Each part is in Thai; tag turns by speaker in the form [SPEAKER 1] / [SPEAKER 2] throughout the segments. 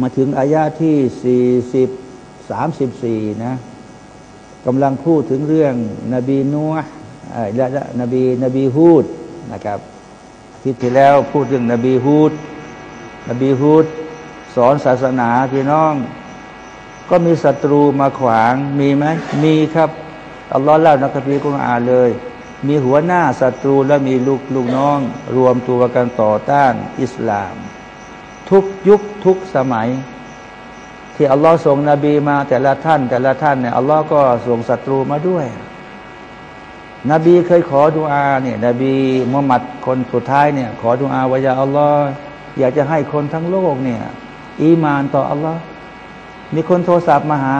[SPEAKER 1] มาถึงอายาที่สี่สิบสามสิบสี่นะกำลังพูดถึงเรื่องนบีนัวและนบีนบีฮูดนะครับที่ที่แล้วพูดเรื่องนบีฮูดนบีฮูดสอนศาสนาพี่น้อง ก็มีศัตรูมาขวางมีไหมมีครับอัลลอฮ์เล่าในคัมภีร์กุรอานเลย มีหัวหน้าศัตรูและมีลูกลูกน้อง รวมตัวกันต่อต้านอิสลาม ทุกยุคทุกสมัย ที่อัลลอฮ์ส่งนบีมาแต่ละท่าน แต่ละท่านเนี่ยอัลลอฮ์ก็ส่งศัตรูมาด้วย นบีเคยขอดุอาเนี่ยนบีมุฮัมมัดคนสุดท้ายเนี่ย ขอดุอาวายาอัลลอฮ์อยากจะให้คนทั้งโลกเนี่ย อีมานต่ออัลลอฮ์มีคนโทรศัพท์มาหา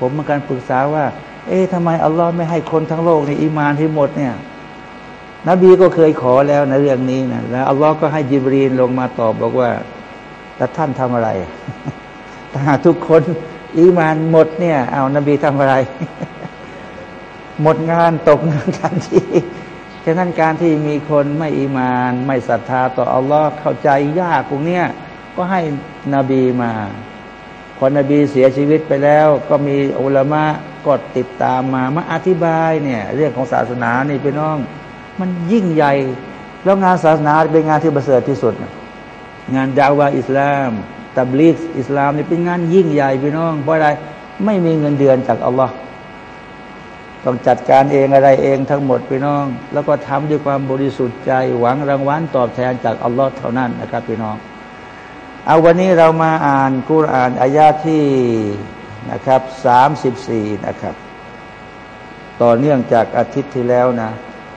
[SPEAKER 1] ผมมาการปรึกษาว่า เอ๊ะทำไมอัลลอฮ์ไม่ให้คนทั้งโลกในอีมานที่หมดเนี่ยนบีก็เคยขอแล้วในเรื่องนี้นะแล้วอัลลอฮ์ก็ให้จิบรีนลงมาตอบบอกว่า แต่ท่านทำอะไร ถ้าทุกคนอีมานหมดเนี่ย เอานบีทำอะไร หมดงานตกงานทันทีฉะนั้นการที่มีคนไม่อีมาน ไม่ศรัทธาต่ออัลลอฮ์เข้าใจยากพวกเนี้ยก็ให้นบีมาพอนบีเสียชีวิตไปแล้ว ก็มีอุลามะก็ติดตามมามาอธิบายเนี่ย เรื่องของศาสนานี่พี่น้อง มันยิ่งใหญ่ แล้วงานศาสนาเป็นงานที่ประเสริฐที่สุด งานดาวาอิสลามตับลิกอิสลามนี่เป็นงานยิ่งใหญ่พี่น้อง เพราะอะไรไม่มีเงินเดือนจากอัลลอฮ์ต้องจัดการเองอะไรเองทั้งหมดพี่น้อง แล้วก็ทำด้วยความบริสุทธิ์ใจหวังรางวัลตอบแทนจากอัลลอฮ์เท่านั้นนะครับพี่น้อง เอาวันนี้เรามาอ่านกุรอานอายาที่นะครับสามสิบสี่นะครับ ต่อเนื่องจากอาทิตย์ที่แล้วนะ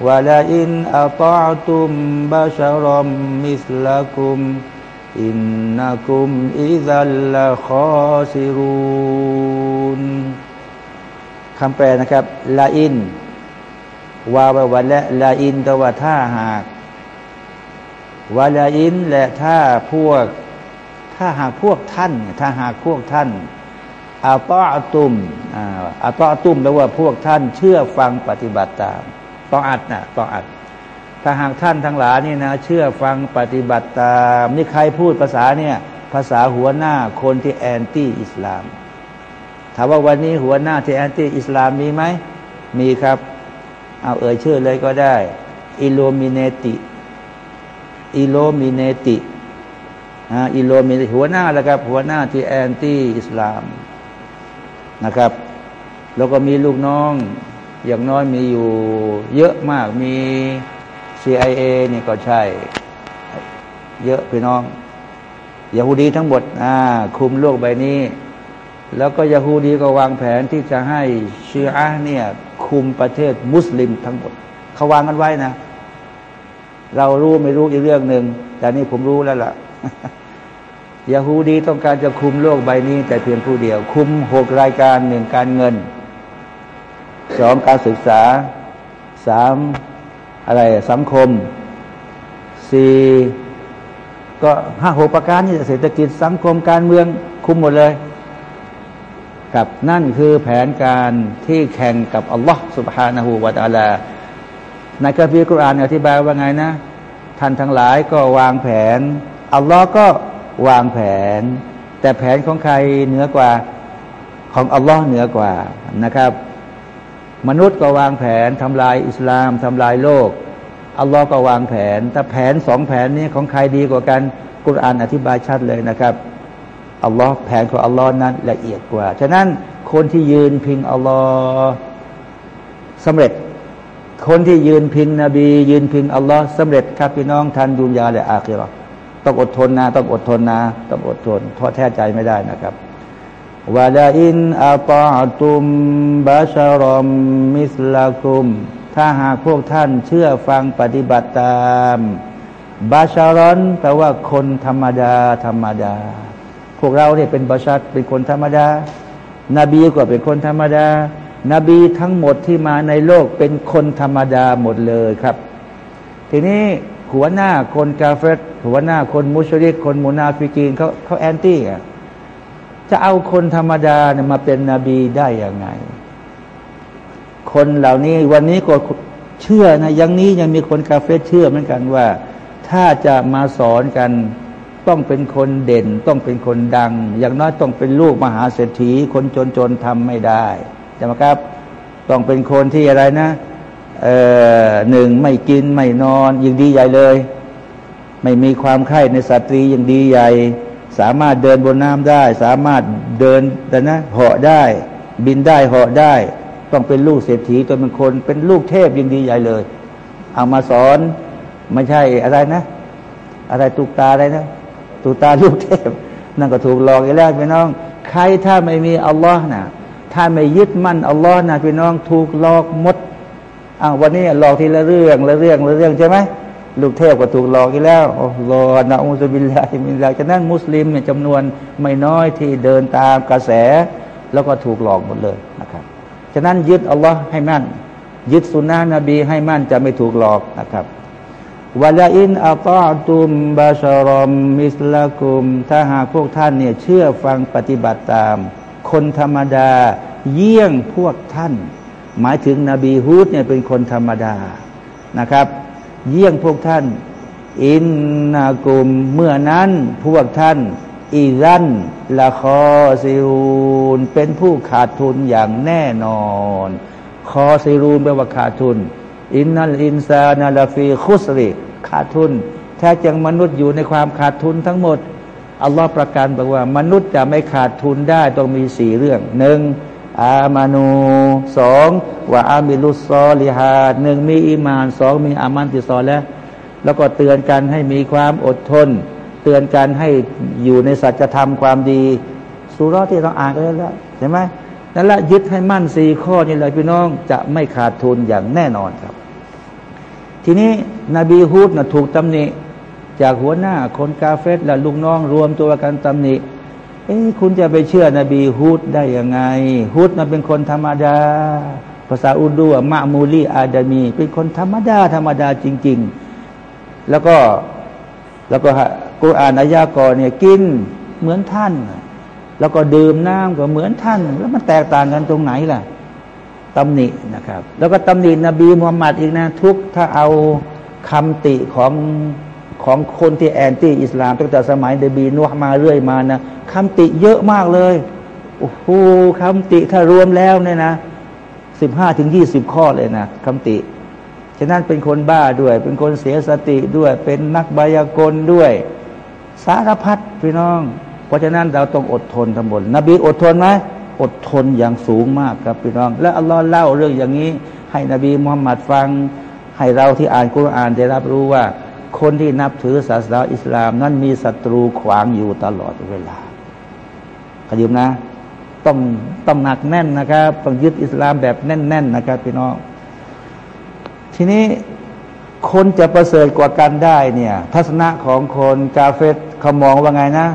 [SPEAKER 1] ولئن أطعتم بشرا مثلكمอินนักุมอิซัลลาคอซิรูนอัลลอฮ์อ่านแล้วมันอร่อยนะจะรู้ความหมายเลยนะวะลาอินอัตอตุมบาชารอมมิสลากุมอินนักุมอิซัลลาคอซิรูนคำแปลนะครับลาอินวาบวันและลาอินตัวท่าหากวาลาอินและถ้าพวกถ้าหากพวกท่านถ้าหากพวกท่านอาตอตุมอาตอตุมแปลว่าพวกท่านเชื่อฟังปฏิบัติตาม ตออัดนะตออัด ถ้าหากท่านทั้งหลายนี่นะเชื่อฟังปฏิบัติตามนี่ใครพูดภาษาเนี่ยภาษาหัวหน้าคนที่แอนตี้อิสลามถามว่าวันนี้หัวหน้าที่แอนตี้อิสลามมีไหมมีครับ เอาเอ่ยชื่อเลยก็ได้อิโลมิเนติอิโลมิเนติอิโลมิหัวหน้าแล้วครับ หัวหน้าที่แอนตี้อิสลามนะครับ แล้วก็มีลูกน้อง อย่างน้อยมีอยู่เยอะมากมี CIA นี่ก็ใช่ เยอะพี่น้องยาฮูดีทั้งหมดอ่าคุมโลกใบนี้ แล้วก็ยาฮูดีก็วางแผนที่จะให้ชีอะเนี่ยคุมประเทศมุสลิมทั้งหมดเขาวางกันไว้นะ เรารู้ไม่รู้อีกเรื่องหนึ่งแต่นี่ผมรู้แล้วล่ะยาฮูดีต้องการจะคุมโลกใบนี้ แต่เพียงผู้เดียว คุมหกรายการหนึ่งการเงิน สองการศึกษาสามอะไรสังคมสี่ก็ห้าหกประการนี่เศรษฐกิจสังคมการเมืองคุมหมดเลย กับนั่นคือแผนการที่แข่งกับอัลลอฮ์สุบฮานาหูวาตาลาในคัมภีร์กุรอานอธิบายว่าไงนะ ท่านทั้งหลายก็วางแผน อัลลอฮ์ก็วางแผน แต่แผนของใครเหนือกว่าของอัลลอฮ์เหนือกว่านะครับ มนุษย์ก็วางแผนทำลายอิสลามทำลายโลก อัลลอฮ์ก็วางแผน แต่แผนสองแผนนี้ของใครดีกว่ากันกุรอานอธิบายชัดเลยนะครับอัลลอฮ์แผนของอัลลอฮ์นั้นละเอียดกว่า ฉะนั้นคนที่ยืนพิงอัลลอฮ์สำเร็จ คนที่ยืนพิงนบี ยืนพิงอัลลอฮ์สำเร็จครับพี่น้องทันดุนยาและอาคิรอต้องอดทนนะ ต้องอดทนนะ ต้องอดทนท้อแท้ใจไม่ได้นะครับ วาลาอินอัตอตุมบาชารอมมิสลาคุมถ้าหากพวกท่านเชื่อฟังปฏิบัติตามบาชารอนแปลว่าคนธรรมดา ธรรมดา พวกเราเนี่ยเป็นบาชัดเป็นคนธรรมดานบีก็เป็นคนธรรมดา นบีทั้งหมดที่มาในโลกเป็นคนธรรมดาหมดเลยครับ ทีนี้หัวหน้าคนกาเฟตหัวหน้าคนมุชริกคนมูนาฟิกีนเขาเขาแอนตี้อะ จะเอาคนธรรมดาเนี่ยมาเป็นนบีได้ยังไง คนเหล่านี้วันนี้ก็เชื่อนะยังนี้ยังมีคนกาเฟตเชื่อเหมือนกันว่า ถ้าจะมาสอนกันต้องเป็นคนเด่นต้องเป็นคนดัง อย่างน้อยต้องเป็นลูกมหาเศรษฐี คนจนๆทำไม่ได้ใช่ไหมครับ ต้องเป็นคนที่อะไรนะหนึ่งไม่กินไม่นอนยิ่งดีใหญ่เลย ไม่มีความไข้ในสตรียิ่งดีใหญ่ สามารถเดินบนน้ำได้ สามารถเดินแต่นะเหาะได้ บินได้เหาะได้ ต้องเป็นลูกเศรษฐีตัวเป็นคน เป็นลูกเทพยิ่งดีใหญ่เลย เอามาสอนไม่ใช่อะไรนะ อะไรตุกตาอะไรนะตุกตาลูกเทพ นั่นก็ถูกหลอกอีกแล้วพี่น้อง ใครถ้าไม่มีอัลลอฮ์นะถ้าไม่ยึดมั่นอัลลอฮ์นะพี่น้องถูกหลอกหมดอ้าววันนี้หลอกทีละเรื่องละเรื่องละเรื่องใช่ไหม ลูกเทพก็ถูกหลอกอีกแล้วโอ้โหนะอุสบิลลาฮิมินลาฉะนั้นมุสลิมเนี่ยจำนวนไม่น้อยที่เดินตามกระแส แล้วก็ถูกหลอกหมดเลยนะครับฉะนั้นยึดอัลลอฮ์ให้มั่น ยึดสุนนะนบีให้มั่นจะไม่ถูกหลอกนะครับวลาอินอัตอตุมบาชารอมมิสลากุม ถ้าหากพวกท่านเนี่ยเชื่อฟังปฏิบัติตาม คนธรรมดา เยี่ยงพวกท่าน หมายถึงนบีฮูดเนี่ยเป็นคนธรรมดานะครับ เยี่ยงพวกท่าน อินนากุมเมื่อนั้นพวกท่าน อีรันلخاسرون เป็นผู้ขาดทุนอย่างแน่นอน خاسرون แปลว่าขาดทุน إن الإنسان لفي خسر ขาดทุนแท้จริงมนุษย์อยู่ในความขาดทุนทั้งหมดอัลลอฮ์ประกันบอกว่ามนุษย์จะไม่ขาดทุนได้ต้องมีสี่เรื่องหนึ่ง آمنوا สอง وعملوا الصالحات หนึ่งมีอิมานสองมีอามัลที่ซอและฮ์แล้วก็เตือนกันให้มีความอดทน เตือนกันให้อยู่ในสัจธรรมความดีสุรที่เราอ่านกันแล้วใช่ไหมนั่นแหละยึดให้มั่นสี่ข้อนี้เลยพี่น้องจะไม่ขาดทุนอย่างแน่นอนครับ ทีนี้นบีฮุดนะถูกตำหนิจากหัวหน้าคนกาเฟสและลูกน้องรวมตัวกันตำหนิ อ้คุณจะไปเชื่อนบีฮุดได้ยังไงฮุดมันเป็นคนธรรมดา ภาษาอุดูมะมูลีอาดามี เป็นคนธรรมดา ธรรมดาจริง ๆ แล้วก็แล้วก็กุรอานอายากรเนี่ยกินเหมือนท่าน แล้วก็ดื่มน้ำก็เหมือนท่าน แล้วมันแตกต่างกันตรงไหนล่ะตำหนินะครับ แล้วก็ตำหนินบีมุฮัมมัดอีกนะ ทุกถ้าเอาคำติของ ของคนที่แอนตี้อิสลามตั้งแต่สมัยเดบีนัวมาเรื่อยมานะคำติเยอะมากเลยโอ้โหคำติถ้ารวมแล้วเนี่ยนะสิบห้าถึงยี่สิบข้อเลยนะคำติฉะนั้นเป็นคนบ้าด้วย เป็นคนเสียสติด้วย เป็นนักบายากลด้วย สารพัดพี่น้อง เพราะฉะนั้นเราต้องอดทนทั้งหมดนบีอดทนไหมอดทนอย่างสูงมากครับพี่น้อง และอัลลอฮ์เล่าเรื่องอย่างนี้ ให้นบีมุฮัมมัดฟัง ให้เราที่อ่านกุรานได้รับรู้ว่า คนที่นับถือศาสนาอิสลามนั้นมีศัตรูขวางอยู่ตลอดเวลาขยิมนะ ต้องต้องหนักแน่นนะครับต้องยึดอิสลามแบบแน่น ๆนนะครับพี่น้อง ทีนี้คนจะประเสริฐกว่ากันได้เนี่ย ทัศนะของคนกาเฟตเขามองว่าไงนะ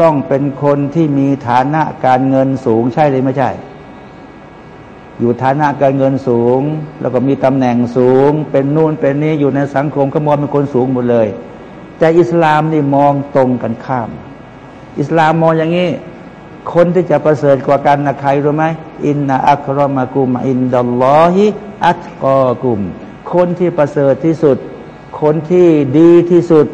[SPEAKER 1] ต้องเป็นคนที่มีฐานะการเงินสูงใช่หรือไม่ใช่ อยู่ฐานะการเงินสูง แล้วก็มีตำแหน่งสูง เป็นนู่นเป็นนี้อยู่ในสังคมก็มองเป็นคนสูงหมดเลย แต่อิสลามนี่มองตรงกันข้าม อิสลามมองอย่างนี้ คนที่จะประเสริฐกว่ากันนะใครรู้ไหมอินนาอัครมากุมอินดัลลอฮิอัตกอกุม คนที่ประเสริฐที่สุด คนที่ดีที่สุด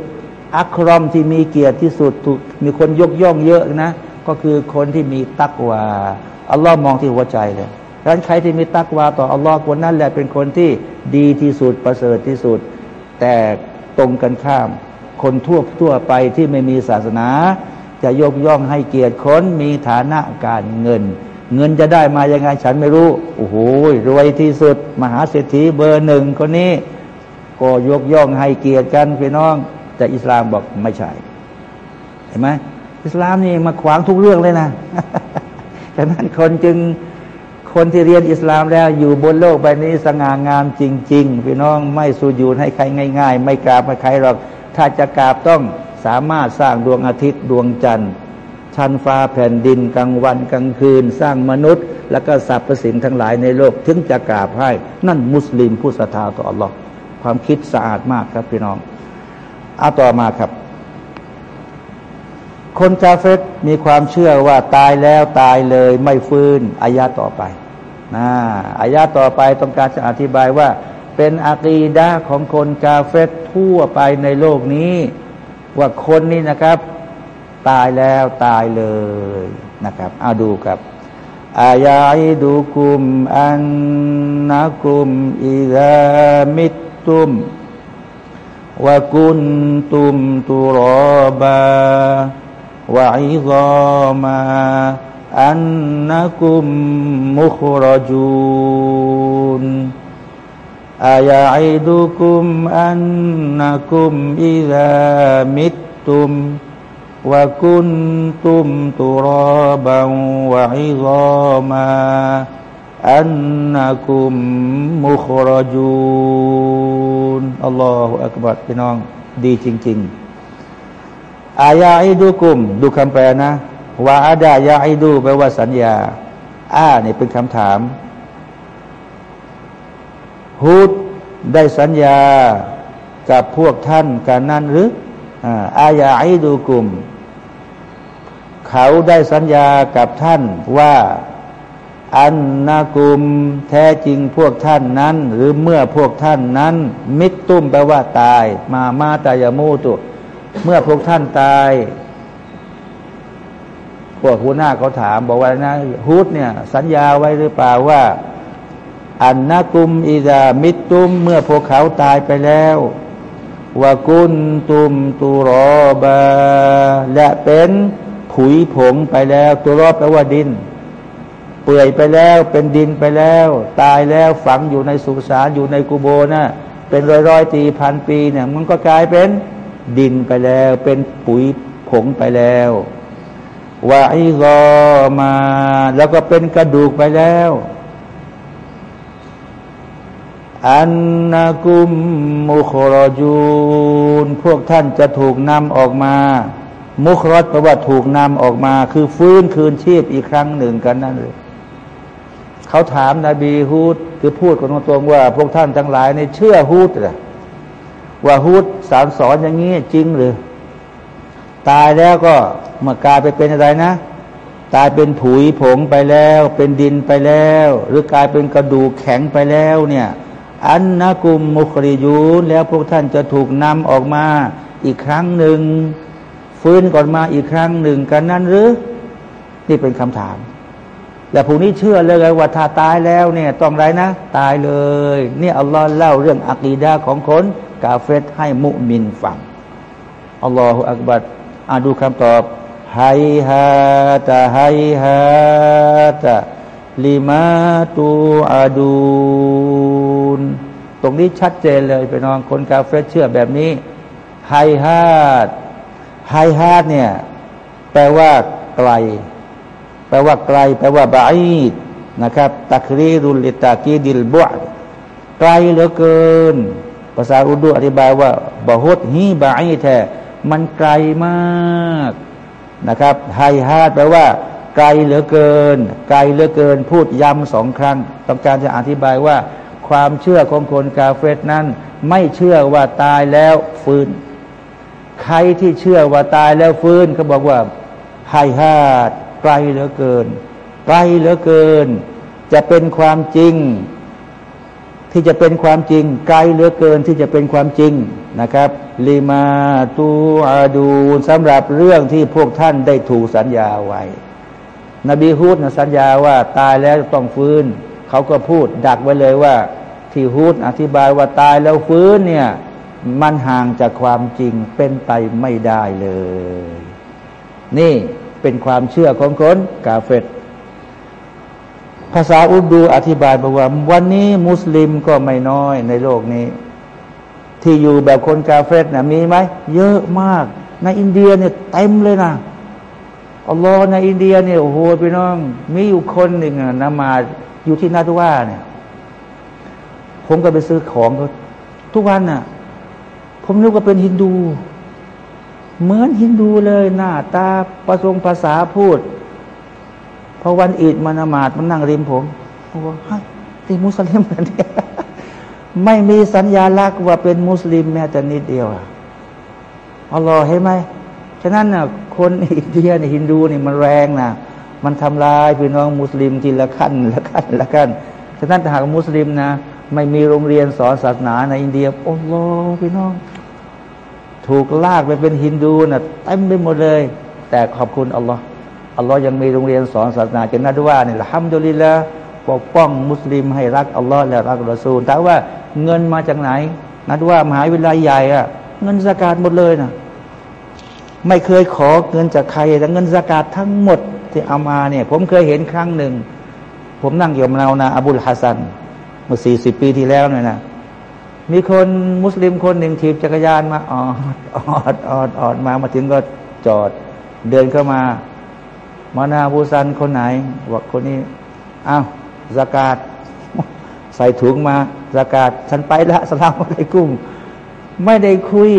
[SPEAKER 1] อัครอมที่มีเกียรติที่สุดถูกมีคนยกย่องเยอะนะ ก็คือคนที่มีตักวาอัลลอฮ์มองที่หัวใจเลย ดังนั้นใครที่มีตักวาต่ออัลลอฮ์คนนั้นแหละเป็นคนที่ดีที่สุดประเสริฐที่สุด แต่ตรงกันข้าม คนทั่วทั่วไปที่ไม่มีศาสนา จะยกย่องให้เกียรติคนมีฐานะการเงิน เงินจะได้มายังไงฉันไม่รู้โอ้โหรวยที่สุด มหาเศรษฐีเบอร์หนึ่งคนนี้ ก็ยกย่องให้เกียรติกันพี่น้อง แต่อิสลามบอกไม่ใช่ เห็นไหมอิสลามนี่มาขวางทุกเรื่องเลยนะฉะนั้นคนจึง คนที่เรียนอิสลามแล้วอยู่บนโลกใบนี้สง่างามจริง ๆ พี่น้องไม่สูญูนให้ใครง่าย ๆ ไม่กราบให้ใครหรอก ถ้าจะกราบต้องสามารถสร้างดวงอาทิตย์ดวงจันทร์ชั้นฟ้าแผ่นดินกลางวันกลางคืน สร้างมนุษย์ แล้วก็สรรพสิ่งทั้งหลายในโลก ถึงจะกราบให้ นั่นมุสลิมผู้ศรัทธาต่ออัลลอฮ์ความคิดสะอาดมากครับพี่น้องเอาต่อมาครับ คนกาเฟตมีความเชื่อว่าตายแล้วตายเลยไม่ฟื้นอายาต่อไป นะอายาต่อไปต้องการจะอธิบายว่า เป็นอากีดาของคนกาเฟตทั่วไปในโลกนี้ ว่าคนนี้นะครับ ตายแล้วตายเลยนะครับเอาดูครับอายาอิดุคุมอันนักุมอิดามิตตุมวะกุนตุมตุรอบาวะอิซามา อันนักุมมุครจูนอายาอิดุคุมอันนักุมอิดามิตตุมวะกุนตุมตุรบาวะอิซามาอันนักุมมุครจูนอัลลอฮฺอักบัดพี่น้อง ดีจริง ๆ อายาอิดูกุม ดูคำแปลนะ ว่าอาดายาอิดูแปลว่าสัญญาอ่าเนี่ยเป็นคำถามฮูดได้สัญญากับพวกท่านกันนั่นหรืออายาอิดูกลุ่ม เขาได้สัญญากับท่านว่าอันนากุมแท้จริงพวกท่านนั้น หรือเมื่อพวกท่านนั้น มิตตุ้มแปลว่าตาย มามาตายามูตุเมื่อพวกท่านตาย พวกหัวหน้าเขาถามบอกว่านะฮุดเนี่ย สัญญาไว้หรือเปล่าว่า อันนากุมอิดามิตตุม เมื่อพวกเขาตายไปแล้วว่ากุนตุมตูรอบาและเป็นผุยผงไปแล้วตัวรอบแปลว่าดิน เปื่อยไปแล้วเป็นดินไปแล้ว ตายแล้วฝังอยู่ในสุสานอยู่ในกุโบนะเป็นร้อยร้อยตีพันปีเนี่ยมันก็กลายเป็นดินไปแล้ว เป็นปุ๋ยผงไปแล้ว ว่าไอ้รอมา แล้วก็เป็นกระดูกไปแล้ว อันนากุมมุครจูนพวกท่านจะถูกนำออกมา มุครตแปลว่าถูกนำออกมา คือฟื้นคืนชีพอีกครั้งหนึ่งกันนั่นเลยเขาถามนาบีฮูดคือพูดกันตรงๆว่า พวกท่านทั้งหลายในเชื่อฮูดหรือว่าฮูดสารสอนอย่างนี้จริงหรือ ตายแล้วก็เมื่อกลายไปเป็นอะไรนะ ตายเป็นผุยผงไปแล้ว เป็นดินไปแล้ว หรือกลายเป็นกระดูกแข็งไปแล้วเนี่ย อันนะกุมมุคริยูนแล้วพวกท่านจะถูกนำออกมาอีกครั้งหนึ่งฟื้นก่อนมาอีกครั้งหนึ่งกันนั้นหรือ นี่เป็นคำถามแล้วผู้นี้เชื่อเลยว่าถ้าตายแล้วเนี่ยต้องไรนะ ตายเลยนี่อัลลอฮ์เล่าเรื่องอักีดาของคนกาเฟตให้มุมินฟังอัลลอฮฺอักบัด อาดูคำตอบไฮฮาตาไฮฮาตาลิมาตูอาดูนตรงนี้ชัดเจนเลยไปนองคนกาเฟตเชื่อแบบนี้ไฮฮาตไฮฮาตเนี่ยแปลว่าไกล แปลว่าไกล แปลว่าบาอีดนะครับตักรีรุลิตากีดิลบุไกลเหลือเกิน ภาษาอุดูอธิบายว่าบะฮุดฮีบาอีแท้ มันไกลมากนะครับไฮฮาดแปลว่า ไกลเหลือเกิน ไกลเหลือเกิน พูดย้ำสองครั้ง ต้องการจะอธิบายว่า ความเชื่อของคนกาเฟตนั้น ไม่เชื่อว่าตายแล้วฟื้น ใครที่เชื่อว่าตายแล้วฟื้นเขาบอกว่าไฮฮาดไกลเหลือเกิน ไกลเหลือเกิน จะเป็นความจริง ที่จะเป็นความจริงไกลเหลือเกินที่จะเป็นความจริงนะครับลิมาตูอาดูสำหรับเรื่องที่พวกท่านได้ถูกสัญญาไว้ นบีฮูดนะสัญญาว่าตายแล้วต้องฟื้น เขาก็พูดดักไว้เลยว่า ที่ฮูดอธิบายว่าตายแล้วฟื้นเนี่ยมันห่างจากความจริงเป็นไปไม่ได้เลย นี่เป็นความเชื่อของคนกาเฟต ภาษาอุดูอธิบายบอกว่า วันนี้มุสลิมก็ไม่น้อยในโลกนี้ ที่อยู่แบบคนกาเฟตนะมีไหมเยอะมาก ในอินเดียเนี่ยเต็มเลยนะอัลลอฮ์ในอินเดียเนี่ยโอ้โหพี่น้อง มีอยู่คนหนึ่งนะมาอยู่ที่นาทว่าเนี่ย ผมก็ไปซื้อของเขาทุกวันน่ะ ผมนึกว่าเป็นฮินดู เหมือนฮินดูเลยหน้าตาประสงภาษาพูด พอวันอีดมานมาดมันนั่งริมผมผมบอกฮะที่มุสลิมกันเนี่ยไม่มีสัญญาลักษณ์ว่าเป็นมุสลิมแม้แต่นิดเดียวอะอัลลอฮ์เห็นไหมฉะนั้นน่ะคนอินเดียเนี่ยฮินดูนี่มันแรงนะมันทำลายพี่น้องมุสลิมทีละขั้นละขั้นละขั้นฉะนั้นถ้าหากมุสลิมนะ ไม่มีโรงเรียนสอนศาสนาในอินเดียโอ้โหพี่น้อง ถูกลากไปเป็นฮินดูนะ่ะเต็มไปหมดเลย แต่ขอบคุณอัลลอฮ์ อัลลอฮ์ยังมีโรงเรียนสอนศาสนาจนนัดว่าเนี่ละฮัมดุลิละปกป้องมุสลิมให้รักอัลลอฮ์และรักรอซูลถามว่าเงินมาจากไหน นัดว่ามหาวิทยาลัยใหญ่อะเงินสกาดหมดเลยนะไม่เคยขอเงินจากใครแต่เงินสกาดทั้งหมดที่เอามาเนี่ย ผมเคยเห็นครั้งหนึ่ง ผมนั่งอยู่มานาอบุลฮัสซันเมื่อสี่สิบปีที่แล้วเนี่ยนะมีคนมุสลิมคนหนึ่งถีบจักรยานมาออดออดออดออดมามาถึงก็จอด เดินเข้ามา มานาบูซันคนไหนบอกคนนี้อ้าวสกาดใส่ถุงมาสกาดฉันไปละสลามอะไรกุ้งไม่ได้คุย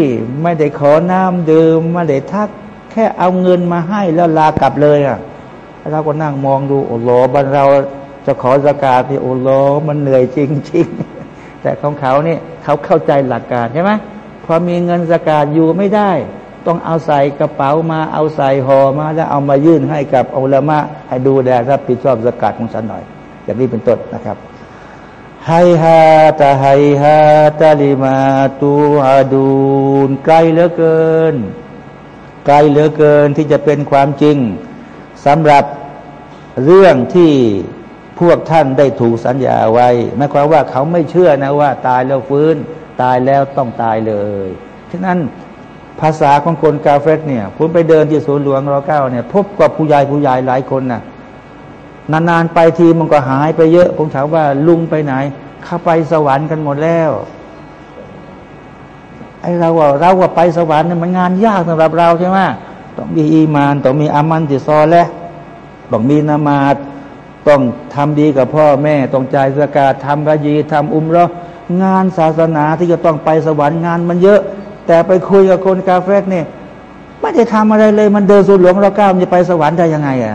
[SPEAKER 1] ไม่ได้ขอน้ำดื่มไม่ได้ทัก แค่เอาเงินมาให้แล้วลากลับเลยอะเราก็นั่งมองดูโอ้โหบ้านเราจะขอสกาดที่โอ้โหมันเหนื่อยจริงๆแต่ของเขาเนี่ยเขาเข้าใจหลักการใช่ไหมพอมีเงินสกาดอยู่ไม่ได้ ต้องเอาใส่กระเป๋ามาเอาใส่ห่อมา แล้วเอามายื่นให้กับอัลมะให้ดูแลรับผิดชอบสกาดของฉันหน่อย อย่างนี้เป็นต้นนะครับไฮฮาตาไฮฮาตาลิมาตูอาดูนไกลเหลือเกิน ไกลเหลือเกินที่จะเป็นความจริงสำหรับเรื่องที่พวกท่านได้ถูกสัญญาไว้หมายความว่าเขาไม่เชื่อนะว่า ตายแล้วฟื้น ตายแล้วต้องตายเลยฉะนั้น ภาษาของคนกาเฟสเนี่ยผมไปเดินที่ศูนหลวงรอเก้าเนี่ย พบกับผู้ใหญ่ผู้ใหญ่หลายคนนะ่ะนานๆไปทีมันก็หายไปเยอะ ผมถามว่าลุงไปไหน เข้าไปสวรรค์กันหมดแล้วไอเราว่าเราว่าไปสวรรค์เนี่ยมันงานยากสำหรับเราใช่ไหมต้องมีอีมานต้องมีอามันติซอและต้องมีนามาตต้องทำดีกับพ่อแม่ ต้องจ่ายสกาดทำกะยีทำอุมรองานศาสนาที่จะต้องไปสวรรค์งานมันเยอะ แต่ไปคุยกับคนกาเฟกเนี่ยไม่ได้ทำอะไรเลย มันเดินสุดหลวงเราก้าวจะไปสวรรค์ได้ยังไงอะ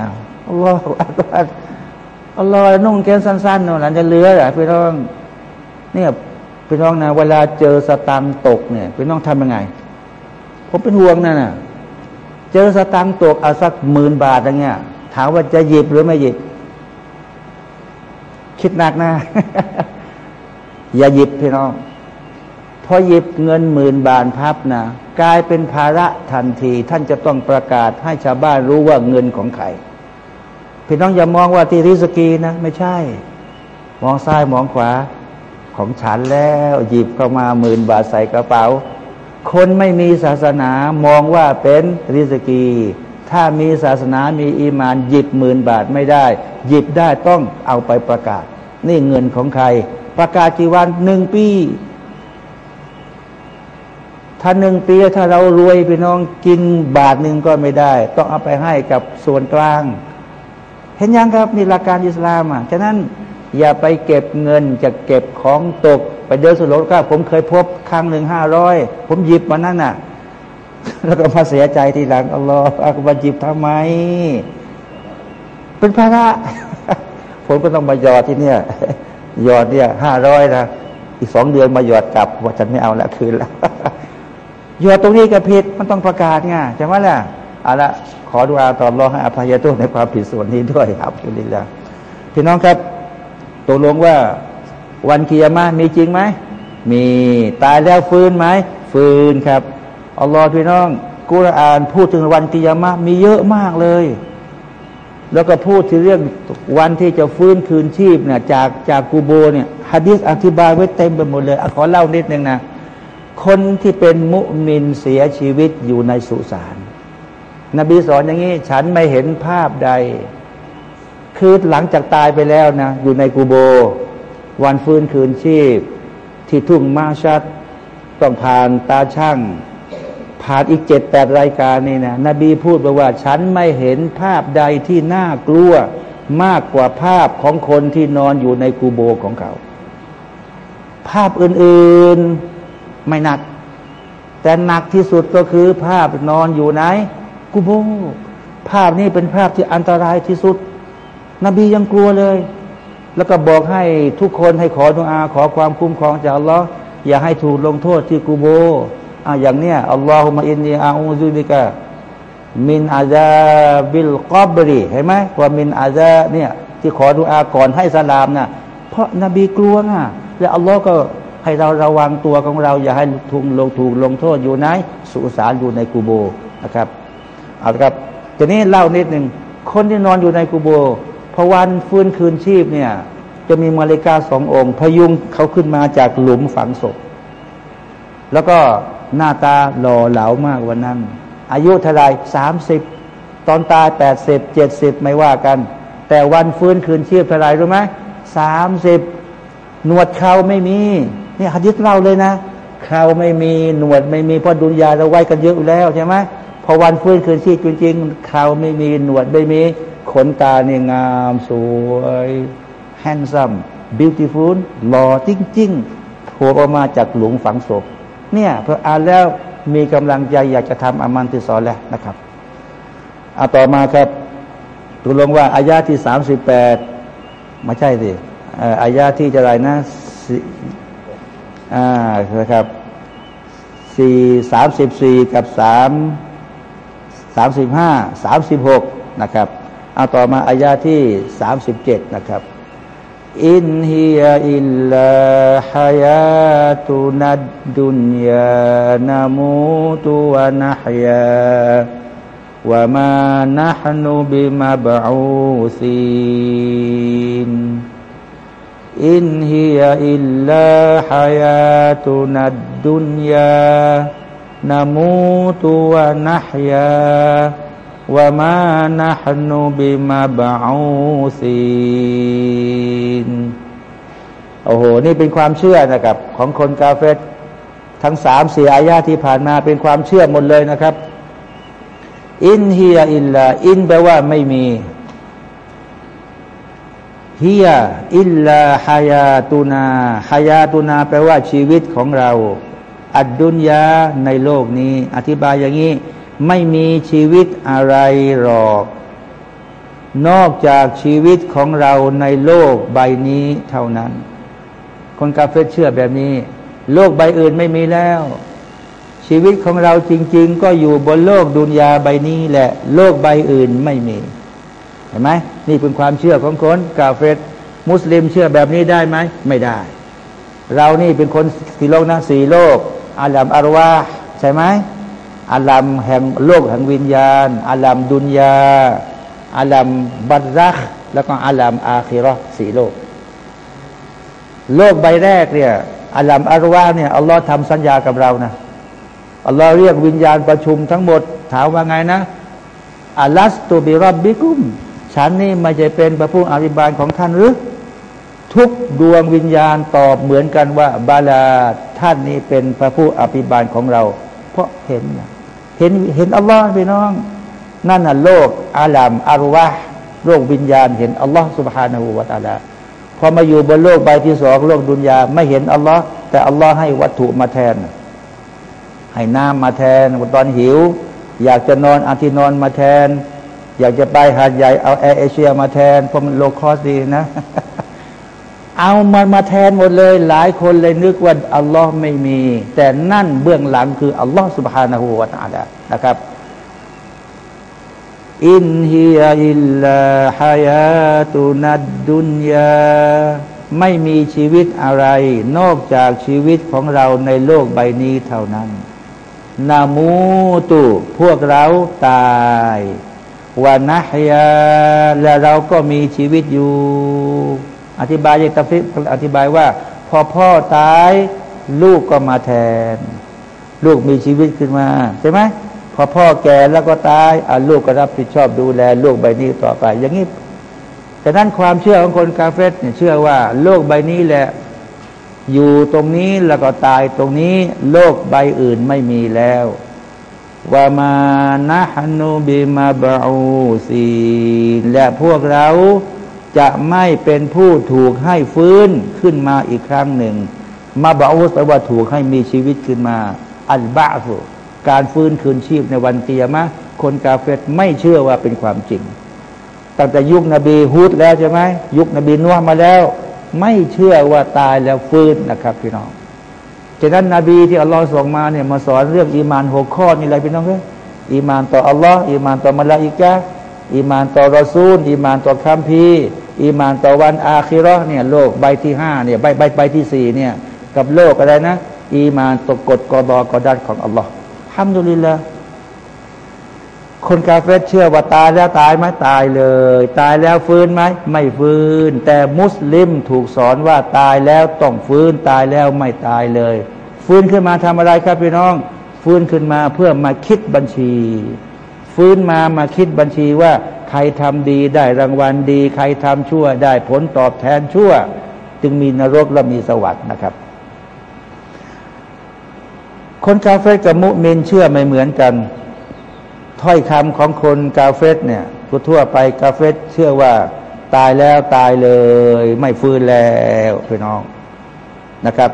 [SPEAKER 1] อัลลอฮฺอัลลอฮฺอัลลอฮฺนุ่งแกนสั้นๆนั่นหละจะเลื้อยอะพี่น้องเนี่ยพี่น้องนะเวลาเจอสตังตกเนี่ยพี่น้องทำยังไงผมเป็นห่วงนั่นน่ะ เจอสตังตกเอาสักหมื่นบาทอย่างเงี้ย ถามว่าจะหยิบหรือไม่หยิบ คิดหนักนะ อย่าหยิบพี่น้อง พอหยิบเงินหมื่นบาทพับนะกลายเป็นภาระทันที ท่านจะต้องประกาศให้ชาวบ้านรู้ว่าเงินของใครพี่น้องอย่ามองว่าที่ริสกีนะ ไม่ใช่ มองซ้ายมองขวาของฉันแล้วหยิบเข้ามาหมื่นบาทใส่กระเป๋า คนไม่มีศาสนามองว่าเป็นริสกี ถ้ามีศาสนามีอีมานหยิบหมื่นบาทไม่ได้ หยิบได้ต้องเอาไปประกาศ นี่เงินของใคร ประกาศกี่วันหนึ่งปี ถ้าหนึ่งปีถ้าเรารวยพี่น้องกินบาทหนึ่งก็ไม่ได้ ต้องเอาไปให้กับส่วนกลาง เห็นยังครับนี่หลักการอิสลามอะฉะนั้นอย่าไปเก็บเงินจะเก็บของตก ไปเดินสุโลก็ผมเคยพบครั้งหนึ่งห้าร้อยผมหยิบมานั่นน่ะ แล้วก็มาเสียใจทีหลังอัลลอฮฺอักบัรจิบทำไม เป็นภาระผมก็ต้องมาหยอดที่เนี่ยหยอดเนี่ยห้าร้อยนะอีกสองเดือนมาหยอดกลับว่าฉันไม่เอาละคืนแล้ว หยอดตรงนี้ก็ผิดมันต้องประกาศไงใช่ไหมล่ะเอาละขอดูอาตอนรอให้อภัยโทษในความผิดส่วนนี้ด้วยครับคุณลิลาพี่น้องครับตกลงว่าวันกียร์มามีจริงไหมมีตายแล้วฟื้นไหมฟื้นครับอัลลอฮ์พี่น้อง กุรอานพูดถึงวันกิยามะมีเยอะมากเลย แล้วก็พูดถึงเรื่องวันที่จะฟื้นคืนชีพเนี่ยจากจากกูโบเนี่ยฮะดิษอธิบายไว้เต็มไปหมดเลยอขอเล่านิดนึงนะ คนที่เป็นมุมินเสียชีวิตอยู่ในสุสานนบีสอนอย่างนี้ ฉันไม่เห็นภาพใด คือหลังจากตายไปแล้วนะ อยู่ในกูโบ วันฟื้นคืนชีพ ที่ทุ่งมาชัด ต้องผ่านตาช่างผ่านอีกเจ็ดแปดรายการนี่นะนบีพูดบอกว่า ฉันไม่เห็นภาพใดที่น่ากลัวมากกว่าภาพของคนที่นอนอยู่ในกูโบของเขา ภาพอื่นๆ ไม่หนัก แต่หนักที่สุดก็คือ ภาพนอนอยู่ไหนกูโบภาพนี้เป็นภาพที่อันตรายที่สุด นบียังกลัวเลย แล้วก็บอกให้ทุกคนให้ขอดุอา ขอความคุ้มครองจากอัลลอฮ์อย่าให้ถูกลงโทษที่กูโบอ่าอย่างเนี้ยอัลลอฮุมะอินนีอาอูซุบิกะมินอาซาบิลกอบรีเห็นไหมว่ามินอาซาเนี่ยที่ขอดุอาก่อนให้สลามนะ่ะเพราะนบีกลัวนะแล้วอัลลอฮ์ก็ ให้เราระวังตัวของเราอย่าให้ถูกลงถูกลงโทษอยู่ในสุสานอยู่ในกูโบนะครับเอาละครับทีนี้เล่านิดหนึ่งคนที่นอนอยู่ในกูโบพอวันฟื้นคืนชีพเนี่ย จะมีมาริกาสององค์ พยุงเขาขึ้นมาจากหลุมฝังศพ แล้วก็หน้าตาหล่อเหลามากวันนั้น อายุเท่าไรสามสิบตอนตายแปดสิบเจ็ดสิบไม่ว่ากัน แต่วันฟื้นคืนชีพเท่าไรรู้ไหมสามสิบหนวดเขาไม่มี นี่ฮะดิษเล่าเลยนะเขาไม่มีหนวดไม่มีเพราะดุนยาเราไว้กันเยอะอยู่แล้วใช่ไหมพอวันฟื้นคืนชีพจริงๆเขาไม่มีหนวดไม่มีขนตาเนี่ยงามสวย handsome beautiful หล่อจริงๆโผล่ออกมาจากหลุมฝังศพ เนี่ยพออ่านแล้วมีกำลังใจอยากจะทำอามันติสอนแล้วนะครับเอาต่อมาครับตุลงว่าอายาที่สามสิบแปดไม่ใช่สิอายาที่จะไรนะ อ่านะครับสี่สามสิบสี่กับสามสามสิบห้าสามสิบหกนะครับเอาต่อมาอายาที่สามสิบเจ็ดนะครับอินฮิยอิลลาฮายาตุนัดดุนยานามูตุวะนะฮยาวะมานะฮนุบิมาบอูซีน อินฮิยอิลลาฮายาตุนัดดุนยานามูตุวะนะฮยาวะมาنحن بمبعوثين โอ้โห นี่เป็นความเชื่อนะครับ ของคนกาเฟรทั้งสามสี่อายาที่ผ่านมาเป็นความเชื่อหมดเลยนะครับ إن هي إلا إن แปลว่าไม่มี هي إلا حياتنا حياتنا แปลว่าชีวิตของเรา الدنياในโลกนี้ อธิบายอย่างนี้ ไม่มีชีวิตอะไรหรอก นอกจากชีวิตของเราในโลกใบนี้เท่านั้น คนกาเฟเชื่อแบบนี้ โลกใบอื่นไม่มีแล้ว ชีวิตของเราจริง ๆ ก็อยู่บนโลกดุนยาใบนี้แหละ โลกใบอื่นไม่มี เห็นไหมนี่เป็นความเชื่อของคนกาเฟตมุสลิมเชื่อแบบนี้ได้ไหมไม่ได้ เรานี่เป็นคนสี่โลกนะสี่โลกอาลัมอารวาใช่ไหมอาลัมแห่งโลกแห่งวิญญาณอาลัมดุนยาอาลัมบัตรักแล้วก็อาลัมอาคิรอสี่โลก โลกใบแรกเนี่ยอาลัมอารวาเนี่ยอัลลอฮ์ทำสัญญากับเรานะอัลลอฮ์เรียกวิญญาณประชุมทั้งหมด ถามว่าไงนะอัลลัสตูบิรับบิกุม ฉันนี่ไม่ใช่เป็นพระผู้อภิบาลของท่านหรือ ทุกดวงวิญญาณตอบเหมือนกันว่า บาลาท่านนี้เป็นพระผู้อภิบาลของเรา เพราะเห็นเห็นเห็นอัลลอฮ์พี่น้อง นั่นน่ะโลกอาลามอารวะโลกวิญญาณ เห็นอัลลอฮ์สุบฮานาหูวาตาลาพอมาอยู่บนโลกใบที่สองโลกดุนยาไม่เห็นอัลลอฮ์แต่อัลลอฮ์ให้วัตถุมาแทน ให้น้ำมาแทนตอนหิว อยากจะนอนเอาที่นอนมาแทน อยากจะไปหาดใหญ่เอาแอร์เอเชียมาแทนเพราะมัน low cost ดีนะ เอามันมาแทนหมดเลย หลายคนเลยนึกว่าอัลลอฮ์ไม่มี แต่นั่นเบื้องหลังคืออัลลอฮ์สุบฮานาหูวาตาลานะครับإن هي إلا حياتنا الدنيا ไม่มีชีวิตอะไร นอกจากชีวิตของเราในโลกใบนี้เท่านั้น นามูตุ พวกเราตาย วันะฮยาและเราก็มีชีวิตอยู่ อธิบายยังตะฟิอธิบายว่า พอพ่อตายลูกก็มาแทน ลูกมีชีวิตขึ้นมาใช่ไหมพอพ่อแก่แล้วก็ตายอ่ลูกก็รับผิดชอบดูแลลูกใบนี้ต่อไป อย่างนี้แต่นั้นความเชื่อของคนกาเฟสเนี่ยเชื่อว่า โลกใบนี้แหละ อยู่ตรงนี้แล้วก็ตายตรงนี้ โลกใบอื่นไม่มีแล้ว ว่ามานะฮนุบิมาบาอูซีและพวกเราจะไม่เป็นผู้ถูกให้ฟื้นขึ้นมาอีกครั้งหนึ่ง มาบาอุสแปลว่าถูกให้มีชีวิตขึ้นมา อัลบาสุการฟื้นคืนชีพในวันเตียมะ คนกาเฟรไม่เชื่อว่าเป็นความจริง ตั้งแต่ยุคนบีฮุดแล้วใช่ไหมยุคนบีนัวะฮ์มาแล้ว ไม่เชื่อว่าตายแล้วฟื้นนะครับพี่น้อง ฉะนั้นนบีที่อัลลอฮ์ส่งมาเนี่ยมาสอนเรื่องอีมานหกข้อนี่อะไรพี่น้องเอ้ยอีมานต่ออัลลอฮ์อีมานต่อมลาอิกะอีมานต่อรอซูล อีมานต่อคัมภีร์อีมานต่อวันอาคิรอเนี่ยโลกใบที่ห้าเนี่ยใบใบใบที่สี่เนี่ยกับโลกอะไรนะ อีมานต่อกฎกอดอกอดัดของอัลลอฮ์ฮัมดุลิลละ คนกาเฟตเชื่อว่าตายแล้วตายไหมตายเลย ตายแล้วฟื้นไหมไม่ฟื้น แต่มุสลิมถูกสอนว่าตายแล้วต้องฟื้นตายแล้วไม่ตายเลย ฟื้นขึ้นมาทำอะไรครับพี่น้อง ฟื้นขึ้นมาเพื่อมาคิดบัญชี ฟื้นมามาคิดบัญชีว่า ใครทำดีได้รางวัลดี ใครทำชั่วได้ผลตอบแทนชั่ว จึงมีนรกและมีสวรรค์นะครับคนกาเฟตกับมุมินเชื่อไม่เหมือนกัน ถ้อยคำของคนกาเฟตเนี่ยทั่วไปกาเฟตเชื่อว่าตายแล้วตายเลย ไม่ฟื้นแล้วพี่น้องนะครับ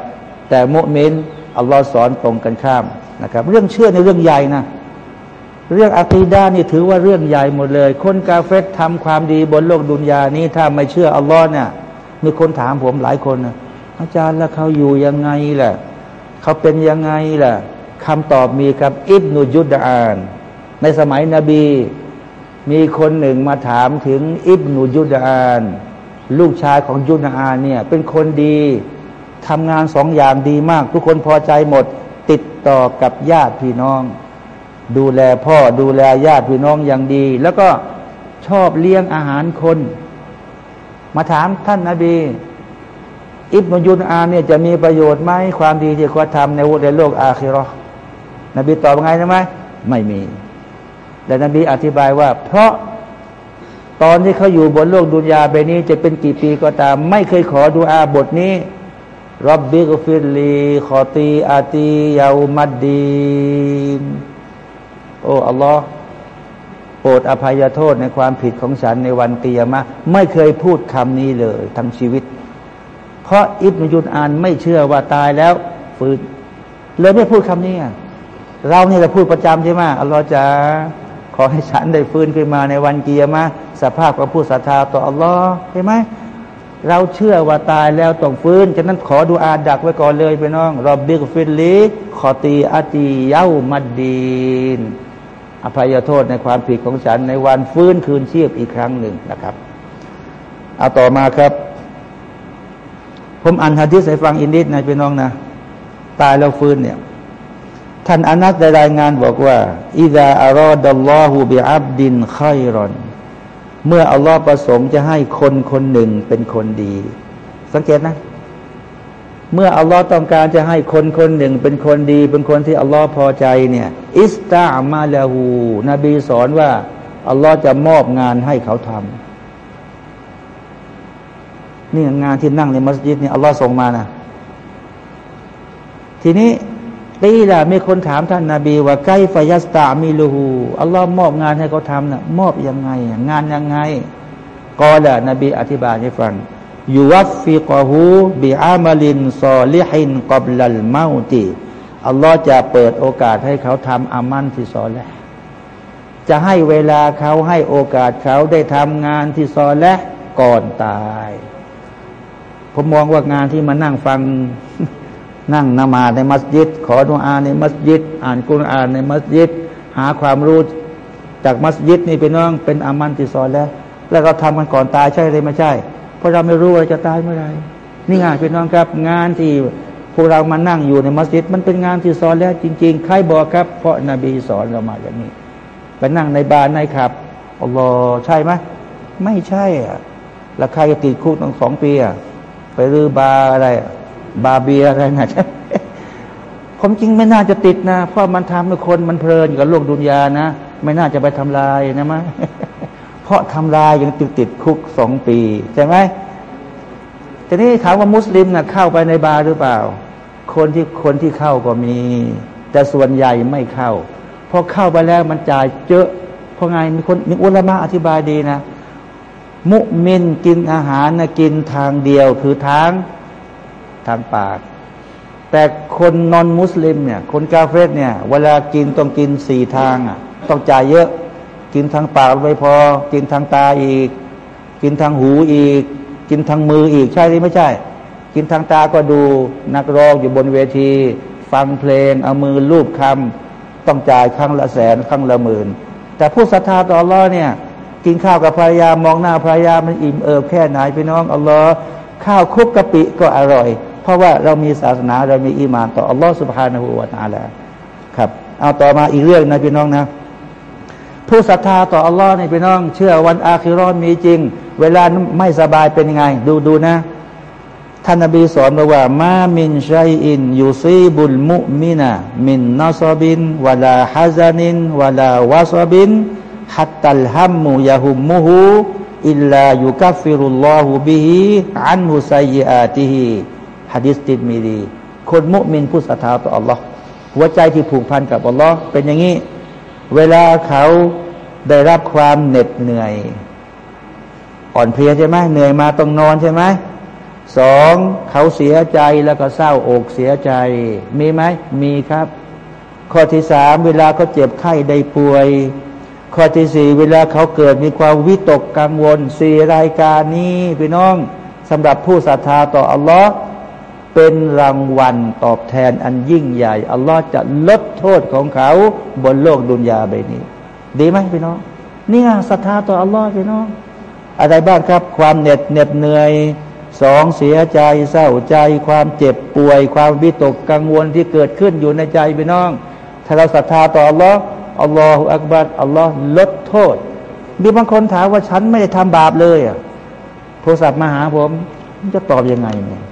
[SPEAKER 1] แต่มุมินอัลลอฮ์สอนตรงกันข้ามนะครับ เรื่องเชื่อในเรื่องใหญ่นะเรื่องอะกีดานี่ถือว่าเรื่องใหญ่หมดเลย คนกาเฟตทำความดีบนโลกดุนยานี้ถ้าไม่เชื่ออัลลอฮ์เนี่ยมีคนถามผมหลายคนนะอาจารย์แล้วเขาอยู่ยังไงล่ะเขาเป็นยังไงล่ะคำตอบมีครับอิบนุยุดอาน ในสมัยนบีมีคนหนึ่งมาถามถึงอิบนุยุดาน ลูกชายของยุดานเนี่ย เป็นคนดีทำงานสองอย่างดีมาก ทุกคนพอใจหมด ติดต่อกับญาติพี่น้อง ดูแลพ่อดูแลญาติพี่น้องอย่างดี แล้วก็ชอบเลี้ยงอาหารคน มาถามท่านนาบี อิบนุญุดอานเนี่ยจะมีประโยชน์ไหมความดีที่เขาทำในวุฒิโลกอาคิรอนบีตอบว่าไงใช่ไหมไม่มี แต่นบีอธิบายว่า เพราะตอนที่เขาอยู่บนโลกดุนยาไปนี้ จะเป็นกี่ปีก็ตาม ไม่เคยขอดูอาบทนี้رب اغفر لي خطيئتي يوم الدينโอ้อัลลอฮ์โปรดอภัยโทษในความผิดของฉันในวันกิยามะฮ์ไม่เคยพูดคำนี้เลย ทั้งชีวิต เพราะอิบนุญุดอานไม่เชื่อว่าตายแล้วฟื้นเลยไม่พูดคำนี้เราเนี่เราพูดประจำใช่ไหมอัลลอฮ์จะ อให้ฉันได้ฟื้นขึ้นมาในวันกิยามะฮ์สภาพของผู้ศรัทธาต่ออัลลอฮ์เห็นไหมเราเชื่อว่าตายแล้วต้องฟื้น ฉะนั้นขอดูอาดักไว้ก่อนเลยไปน้องรอบบิกฟิลลีขอตีอาตีเย้ามัดดีน อภัยโทษในความผิดของฉันในวันฟื้นคืนชีพอีกครั้งหนึ่งนะครับเอาต่อมาครับ ผมอ่านฮะดิษให้ฟังอินดิสนะพี่น้องนะ ตายแล้วฟื้นเนี่ย ท่านอนัตได้รายงานบอกว่าอิดาอารอดัลลอฮูบิอับดินไครอน เมื่ออัลลอฮ์ประสงค์จะให้คนคนหนึ่งเป็นคนดี สังเกตนะ เมื่ออัลลอฮ์ต้องการจะให้คนคนหนึ่งเป็นคนดี เป็นคนที่อัลลอฮ์พอใจเนี่ย อิสตามาลาหูนบีสอนว่าอัลลอฮ์จะมอบงานให้เขาทำนี่งานที่นั่งในมัสยิดนี่อัลลอฮ์ส่งมานะทีนี้ ตีละมีคนถามท่านนาบี ว่าไกล้ฟยัสตามิลูฮูอัลลอฮ์มอบงานให้เขาทำนะ่ะมอบยังไง งานยังไงกอละนบีอธิบายให้ฟังยูวัฟฟิกหูบิอามาลินซอลิฮินกอบลัลเมาตีอัลลอฮ์จะเปิดโอกาสให้เขาทำอามันที่ซอและจะให้เวลาเขาให้โอกาสเขาได้ทำงานที่ซอและก่อนตาย ผมมองว่างานที่มานั่งฟัง นั่งนมาในมัสยิด ขอดุอาในมัสยิด อ่านกุรอานในมัสยิด หาความรู้จากมัสยิดนี่เป็นน้องเป็นอามันติซอนแล้ว แล้วก็ทำกันก่อนตายใช่หรือไม่ใช่ เพราะเราไม่รู้ว่าจะตายเมื่อไรนี่ไงเป็นน้องครับ งานที่พวกเรามานั่งอยู่ในมัสยิด มันเป็นงานที่สอนแล้ว จริง ๆ ใครบอกครับ เพราะนบีสอนเรามาอย่างนี้ไปนั่งในบาร์ในขับอัลลอฮ์ใช่ไหมไม่ใช่อะแล้วใครจะติดคุกตั้งสองปีอะไปรื้อบาร์อะไร บาเบียอะไรนะผมจริงไม่น่าจะติดนะ เพราะมันทำให้คนมันเพลินกับโลกดุนยานะ ไม่น่าจะไปทำลายนะมะเพราะทำลายยังติดติดคุกสองปีใช่ไหมทีนี้ถามว่ามุสลิมนะ่ะเข้าไปในบาร์หรือเปล่า คนที่คนที่เข้าก็มี แต่ส่วนใหญ่ไม่เข้าพอเข้าไปแล้วมันจ่ายเยอะเพราะไงมีคนมีอุลามะอธิบายดีนะ มุมินกินอาหารนะกินทางเดียวคือทาง ทางปาก แต่คนนอนมุสลิมเนี่ย คนกาเฟสเนี่ย เวลากินต้องกินสี่ทางอะ ต้องจ่ายเยอะ กินทางปากไม่พอ กินทางตาอีก กินทางหูอีก กินทางมืออีกใช่หรือไม่ใช่ กินทางตาก็ดูนักร้องอยู่บนเวที ฟังเพลง เอามือลูบคำต้องจ่ายครั้งละแสนครั้งละหมื่น แต่ผู้ศรัทธาต่ออัลลอฮ์เนี่ยกินข้าวกับภรรยามองหน้าภรรยามันอิ่มเอิบแค่ไหนพี่น้องอัลลอฮ์ข้าวคลุกกะปิก็อร่อย เพราะว่าเรามีศาสนาเรามีอีมานต่ออัลลอฮ์สุบฮานาหูวาตาแล้วครับ เอาต่อมาอีกเรื่องนะพี่น้องนะ ผู้ศรัทธาต่ออัลลอฮ์นี่พี่น้อง เชื่อวันอาคิรอนมีจริง เวลาไม่สบายเป็นยังไง ดูดูนะท่านนบีสอนบอกว่า ما من شيء يصيب المؤمن من نصب ولا حزن ولا وصب حتى الهم يهمهอิลลายุกัฟิรุลลอฮุบิฮิอันมุไซยอาติฮิ ฮะดิษติดมีดี คนมุมินผู้ศรัทธาต่ออัลลอฮ์หัวใจที่ผูกพันกับอัลลอฮ์เป็นอย่างนี้ เวลาเขาได้รับความเหน็ดเหนื่อย อ่อนเพลียใช่ไหมเหนื่อยมาต้องนอนใช่ไหมสองเขาเสียใจแล้วก็เศร้าอกเสียใจ มีไหมมีครับ ข้อที่สามเวลาเขาเจ็บไข้ได้ป่วย ข้อที่สี่เวลาเขาเกิดมีความวิตกกังวลสี่รายการนี้พี่น้องสำหรับผู้ศรัทธาต่ออัลลอฮ์ เป็นรางวัลตอบแทนอันยิ่งใหญ่ อัลลอฮ์จะลดโทษของเขาบนโลกดุนยาใบนี้ ดีไหมพี่น้องนี่ไงศรัทธาต่ออัลลอฮ์พี่น้อง อะไรบ้างครับ ความเหน็ดเหน็ดเหนื่อยสองเสียใจเศร้าใจ ความเจ็บป่วย ความวิตกกังวลที่เกิดขึ้นอยู่ในใจพี่น้อง ถ้าเราศรัทธาต่ออัลลอฮ์อัลลอฮฺอักบัดอัลลอฮ์ลดโทษ มีบางคนถามว่าฉันไม่ได้ทำบาปเลยอะโทรศัพท์มาหาผมจะตอบยังไงเนี่ย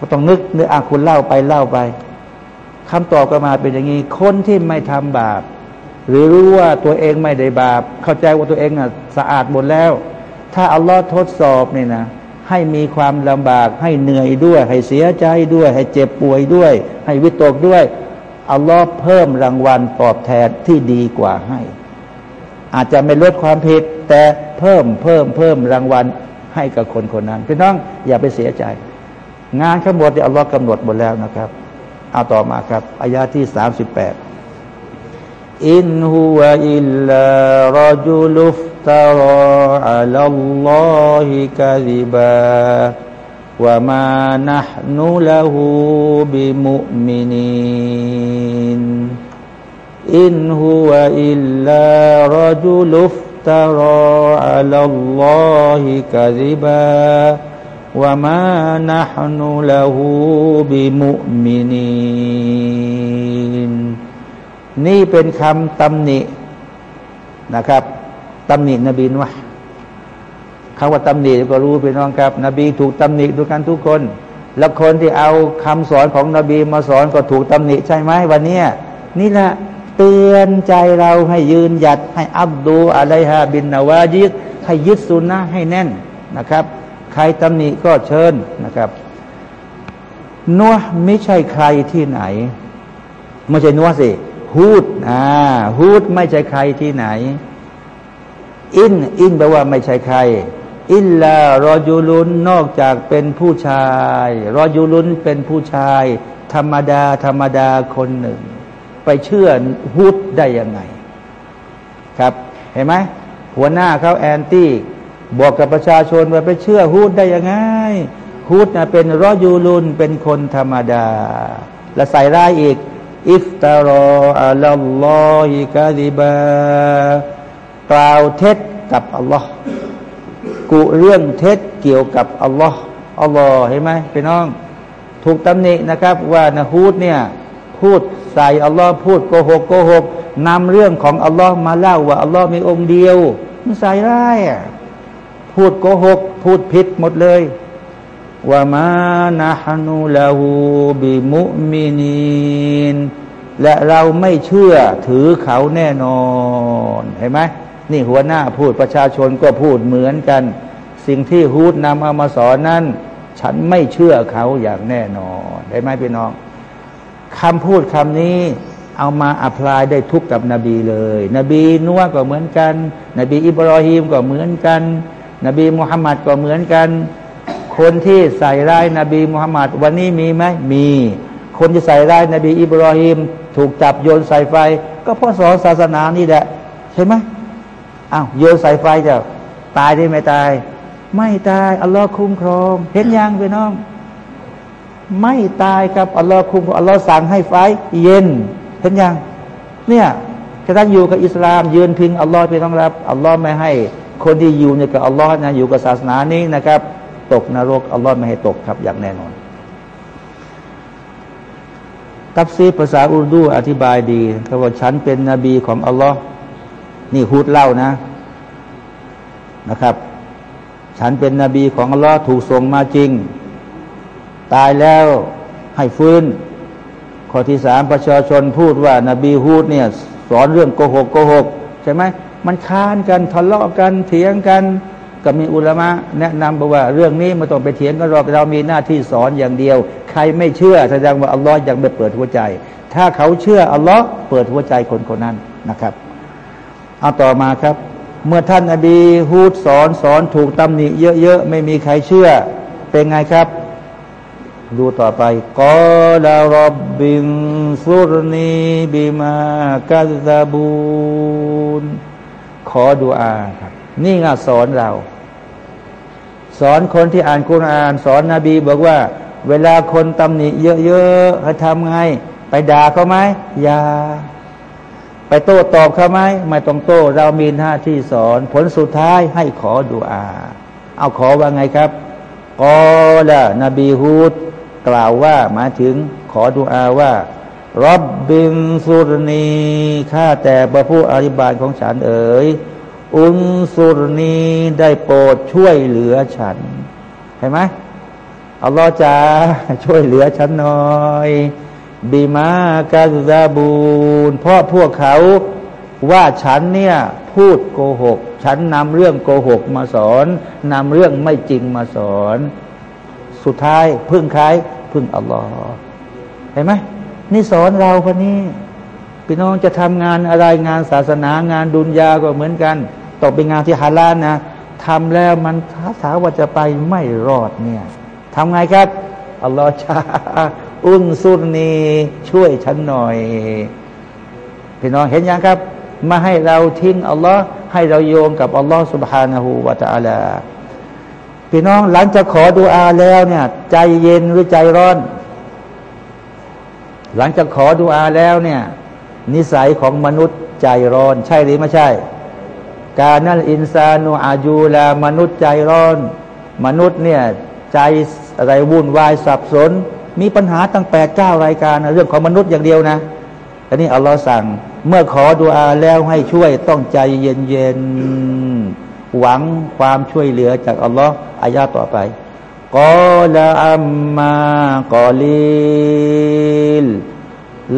[SPEAKER 1] ก็ต้องนึกนึกอะคุณเล่าไปเล่าไปคำตอบก็มาเป็นอย่างนี้คนที่ไม่ทำบาป หรือรู้ว่าตัวเองไม่ได้บาป เข้าใจว่าตัวเองอะสะอาดหมดแล้ว ถ้าอัลลอฮ์ทดสอบเนี่ยนะให้มีความลำบาก ให้เหนื่อยด้วย ให้เสียใจด้วย ให้เจ็บป่วยด้วย ให้วิตกด้วยอัลลอฮ์เพิ่มรางวัลตอบแทนที่ดีกว่าให้ อาจจะไม่ลดความผิด แต่เพิ่มเพิ่มเพิ่มรางวัลให้กับคนคนนั้นพี่น้องอย่าไปเสียใจ งานขั้นหดที่อัลลอฮ์กำหนดหมดแล้วนะครับเอาต่อมาครับอายาที่สามสิบแปดอินหัวอิลลารจุลุฟตารอัลลอฮิกาซิบะวะมานะห์นุลหูบิมุมินินอินหัวอิลลารจุลุฟตารอัลลอฮิกาซิบะ ว่ามานะฮนุลาหูบิมุมินีนนี่เป็นคำตำหนินะครับตำหนินบีนวะคำว่าตำหนิก็รู้พี่น้องครับ นบีถูกตำหนิด้วยกันทุกคน แล้วคนที่เอาคำสอนของนบีมาสอนก็ถูกตำหนิใช่ไหมวันนี้นี่แหละเตือนใจเราให้ยืนหยัดให้อับดูอะไรฮะบินนาวายิดให้ยึดสุนนะให้แน่นนะครับ ใครตำหนิก็เชิญนะครับนัวไม่ใช่ใครที่ไหน ไม่ใช่นัวสิฮูดอ่าฮูดไม่ใช่ใครที่ไหน อิน อินแปลว่าไม่ใช่ใคร อิลลารอยูลุนนอกจากเป็นผู้ชายรอยูลุนเป็นผู้ชาย ธรรมดา ธรรมดาคนหนึ่ง ไปเชื่อฮุดได้ยังไง ครับ เห็นไหมหัวหน้าเขาแอนตี้ บอกกับประชาชนว่าไปเชื่อฮุดได้ยังไงฮุดนะเป็นรอยูลุนเป็นคนธรรมดา และใส่ร้ายอีก อิฟตารออัลลอฮิกาดิบากล่าวเท็จกับอัลลอฮ์กุเรื่องเท็จเกี่ยวกับอัลลอฮ์อัลลอฮ์เห็นไหมพี่น้อง ถูกตำหนินะครับ ว่านะฮูดเนี่ยพูดใส่อัลลอฮ์พูดโกหกโกหกนำเรื่องของอัลลอฮ์มาเล่าว่าอัลลอฮ์มีองค์เดียวมันใส่ร้ายอะ พูดโกหก พูดผิดหมดเลยว่ามานะฮนูลาหูบิมุมินีนและเราไม่เชื่อถือเขาแน่นอนเห็นไหมนี่หัวหน้าพูดประชาชนก็พูดเหมือนกัน สิ่งที่ฮูดนำเอามาสอนนั้น ฉันไม่เชื่อเขาอย่างแน่นอนได้ไหมพี่น้องคำพูดคำนี้เอามาอัพลายได้ทุกกับนบีเลย นบีนัวก็เหมือนกัน นบีอิบรอฮีมก็เหมือนกัน นบีมุฮัมมัดก็เหมือนกัน คนที่ใส่ร้ายนบีมุฮัมมัดวันนี้มีไหมมี คนที่ใส่ได้นบีอิบรอฮิมถูกจับโยนใส่ไฟ ก็เพราะสอนศาสนานี่แหละ ใช่ไหมอ้าวโยนใส่ไฟจะตายได้ไม่ตาย ไม่ตายอัลลอฮ์คุ้มครอง เห็นยังพี่น้อง ไม่ตายครับอัลลอฮ์คุ้มอัลลอฮ์สั่งให้ไฟ เย็น เห็นยังเนี่ยกระทั่งอยู่กับอิสลาม ยืนพิงอัลลอฮ์ไปต้องรับอัลลอฮ์ไม่ให้ คนที่อยู่เนี่ยกับอัลลอฮ์นะอยู่กับศาสนานี้นะครับ ตกนรกอัลลอฮ์ไม่ให้ตกครับอย่างแน่นอน ตับซีภาษาอุรดูอธิบายดีเขาบอกฉันเป็นนบีของอัลลอฮ์นี่ฮูดเล่านะนะครับ ฉันเป็นนบีของอัลลอฮ์ถูกส่งมาจริง ตายแล้วให้ฟื้นข้อที่สามประชาชนพูดว่านาบีฮูดเนี่ย สอนเรื่องโกหกโกหกใช่ไหม มันค้านกันทะเลาะกันเถียงกันก็มีอุลามะแนะนำบอกว่าเรื่องนี้ไม่ต้องไปเถียงกันหรอกเรามีหน้าที่สอนอย่างเดียว ใครไม่เชื่อแสดงว่าอัลลอฮ์ยังไม่เปิดหัวใจ ถ้าเขาเชื่ออัลลอฮ์เปิดหัวใจคนคนนั้นนะครับเอาต่อมาครับ เมื่อท่านอบีฮูดสอนสอนถูกตำหนิเยอะๆไม่มีใครเชื่อ เป็นไงครับ ดูต่อไปกอลารบบินซุรนีบิมากาซาบูน ขอดุอาครับนี่ไงสอนเรา สอนคนที่อ่านกุรอาน สอนนบีบอกว่า เวลาคนตำหนิเยอะๆให้ทำไง ไปด่าเขาไหมอย่าไปโต้ตอบเขาไหมไม่ต้องโต้เรามีหน้าที่สอน ผลสุดท้ายให้ขอดุอา เอาขอว่าไงครับกอละนบีฮูดกล่าวว่ามาถึงขอดุอาว่า รับบินสุรนีข้าแต่พระผู้อริบาลของฉันเอ๋ยอุนสุรนีได้โปรดช่วยเหลือฉันเห็นไหมอัลลอฮ์จะช่วยเหลือฉันหน่อยบีมากาซาบูนเพราะพวกเขาว่าฉันเนี่ยพูดโกหก ฉันนำเรื่องโกหกมาสอนนำเรื่องไม่จริงมาสอน สุดท้ายพึ่งใครพึ่งอัลลอฮ์เห็นไหม นี่สอนเราคนนี้ พี่น้องจะทำงานอะไรงานศาสนางานดุนยาก็เหมือนกันตกเป็นงานที่ฮาลาลนะทำแล้วมันท้าทาว่าจะไปไม่รอดเนี่ยทำไงครับ อัลลอฮฺชาอุนซุนนีช่วยฉันหน่อย พี่น้องเห็นยังครับ มาให้เราทิ้งอัลลอฮ์ให้เราโยงกับอัลลอฮ์ سبحانه และ تعالى พี่น้องหลังจากขอดูอาแล้วเนี่ย ใจเย็นหรือใจร้อน หลังจากขอดูอาแล้วเนี่ย นิสัยของมนุษย์ใจร้อน ใช่หรือไม่ใช่ การนั่นอินซานูอายูลามนุษย์ใจร้อน มนุษย์เนี่ยใจอะไรวุ่นวายสับสน มีปัญหาตั้งแปดเก้ารายการเรื่องของมนุษย์อย่างเดียวนะอันนี้อัลลอฮ์สั่ง เมื่อขอดุอาแล้วให้ช่วยต้องใจเย็นๆหวังความช่วยเหลือจากอัลลอฮ์อายาต่อไป กอลาอัมมากอลิล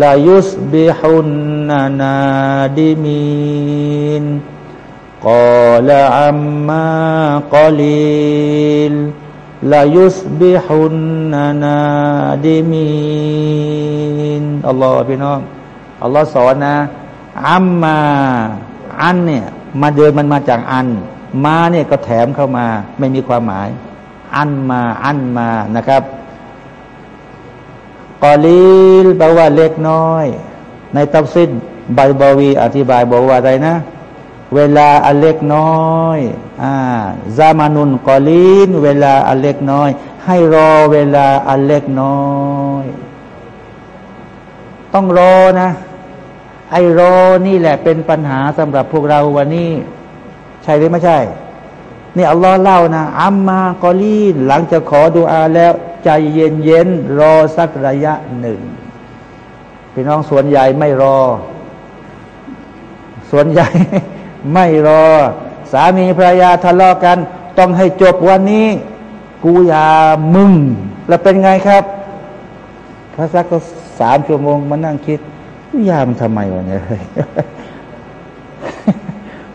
[SPEAKER 1] ลายุสบิฮุนนานาดิมินกอลาอัมมากอลิลลายุสบิฮุนนานาดิมินอัลลอฮฺพี่น้องอัลลอฮฺสอนนะอัมมา อันเนี่ยมาเดินมันมาจากอัน มาเนี่ยก็แถมเข้ามา ไม่มีความหมาย อันมาอันมานะครับกอลีลแปลว่าเล็กน้อย ในตัฟซีรบัยฎอวีอธิบายบอกว่าอะไรนะ เวลาอันเล็กน้อยอ่า زمان قليل เวลาอันเล็กน้อย ให้รอเวลาอันเล็กน้อย ต้องรอนะ ไอ้รอนี่แหละเป็นปัญหาสำหรับพวกเราวันนี้ ใช่หรือไม่ใช่ นี่อัลลอฮ์เล่านะعما قليل หลังจากขอดูอาแล้ว ใจเย็นเย็นรอสักระยะหนึ่งพี่น้องส่วนใหญ่ไม่รอ ส่วนใหญ่ไม่รอ สามีภรรยาทะเลาะกัน ต้องให้จบวันนี้ กูยามึง แล้วเป็นไงครับพระสักก็สามชั่วโมงมานั่งคิด ยามทำไมวะเนี่ย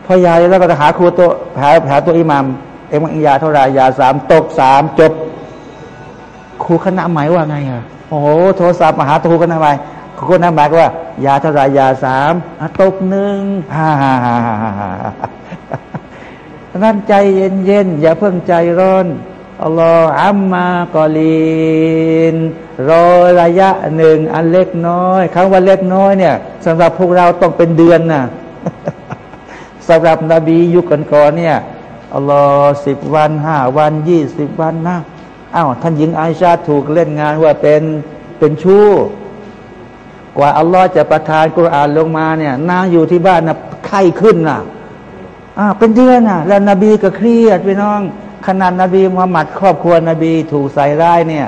[SPEAKER 1] พอยาแล้วก็จะหาครูตัวหาหาตัวอิหมามเอ็มยาเท่าไรยาสามตกสามจบครูคณะหมายว่าไงอะโอ้โหโทรศัพท์มาหาครูคณะหมายคนนั้นหมายก็ว่า ยาเท่าไรยาสามตกหนึ่งฮ่าฮ่าฮ่าฮ่านั่นใจเย็นเย็นอย่าเพิ่งใจร้อนอัลลอฮ์อัมมากอลีนรอระยะหนึ่งอันเล็กน้อยคำว่าเล็กน้อยเนี่ยสำหรับพวกเราต้องเป็นเดือนน่ะ สำหรับนบียุคก่อนๆเนี่ยอัลลอฮ์สิบวันห้าวันยี่สิบวันนะอ้าวท่านหญิงไอชาถูกเล่นงานว่าเป็นเป็นชู้ กว่าอัลลอฮ์จะประทานกุรอานลงมาเนี่ยนางอยู่ที่บ้านนะไข้ขึ้นนะอ่าวเป็นเดือนนะแล้วนบีก็เครียดพี่น้องขนาดนบีมุฮัมมัดครอบครัวนบีถูกใส่ร้ายเนี่ย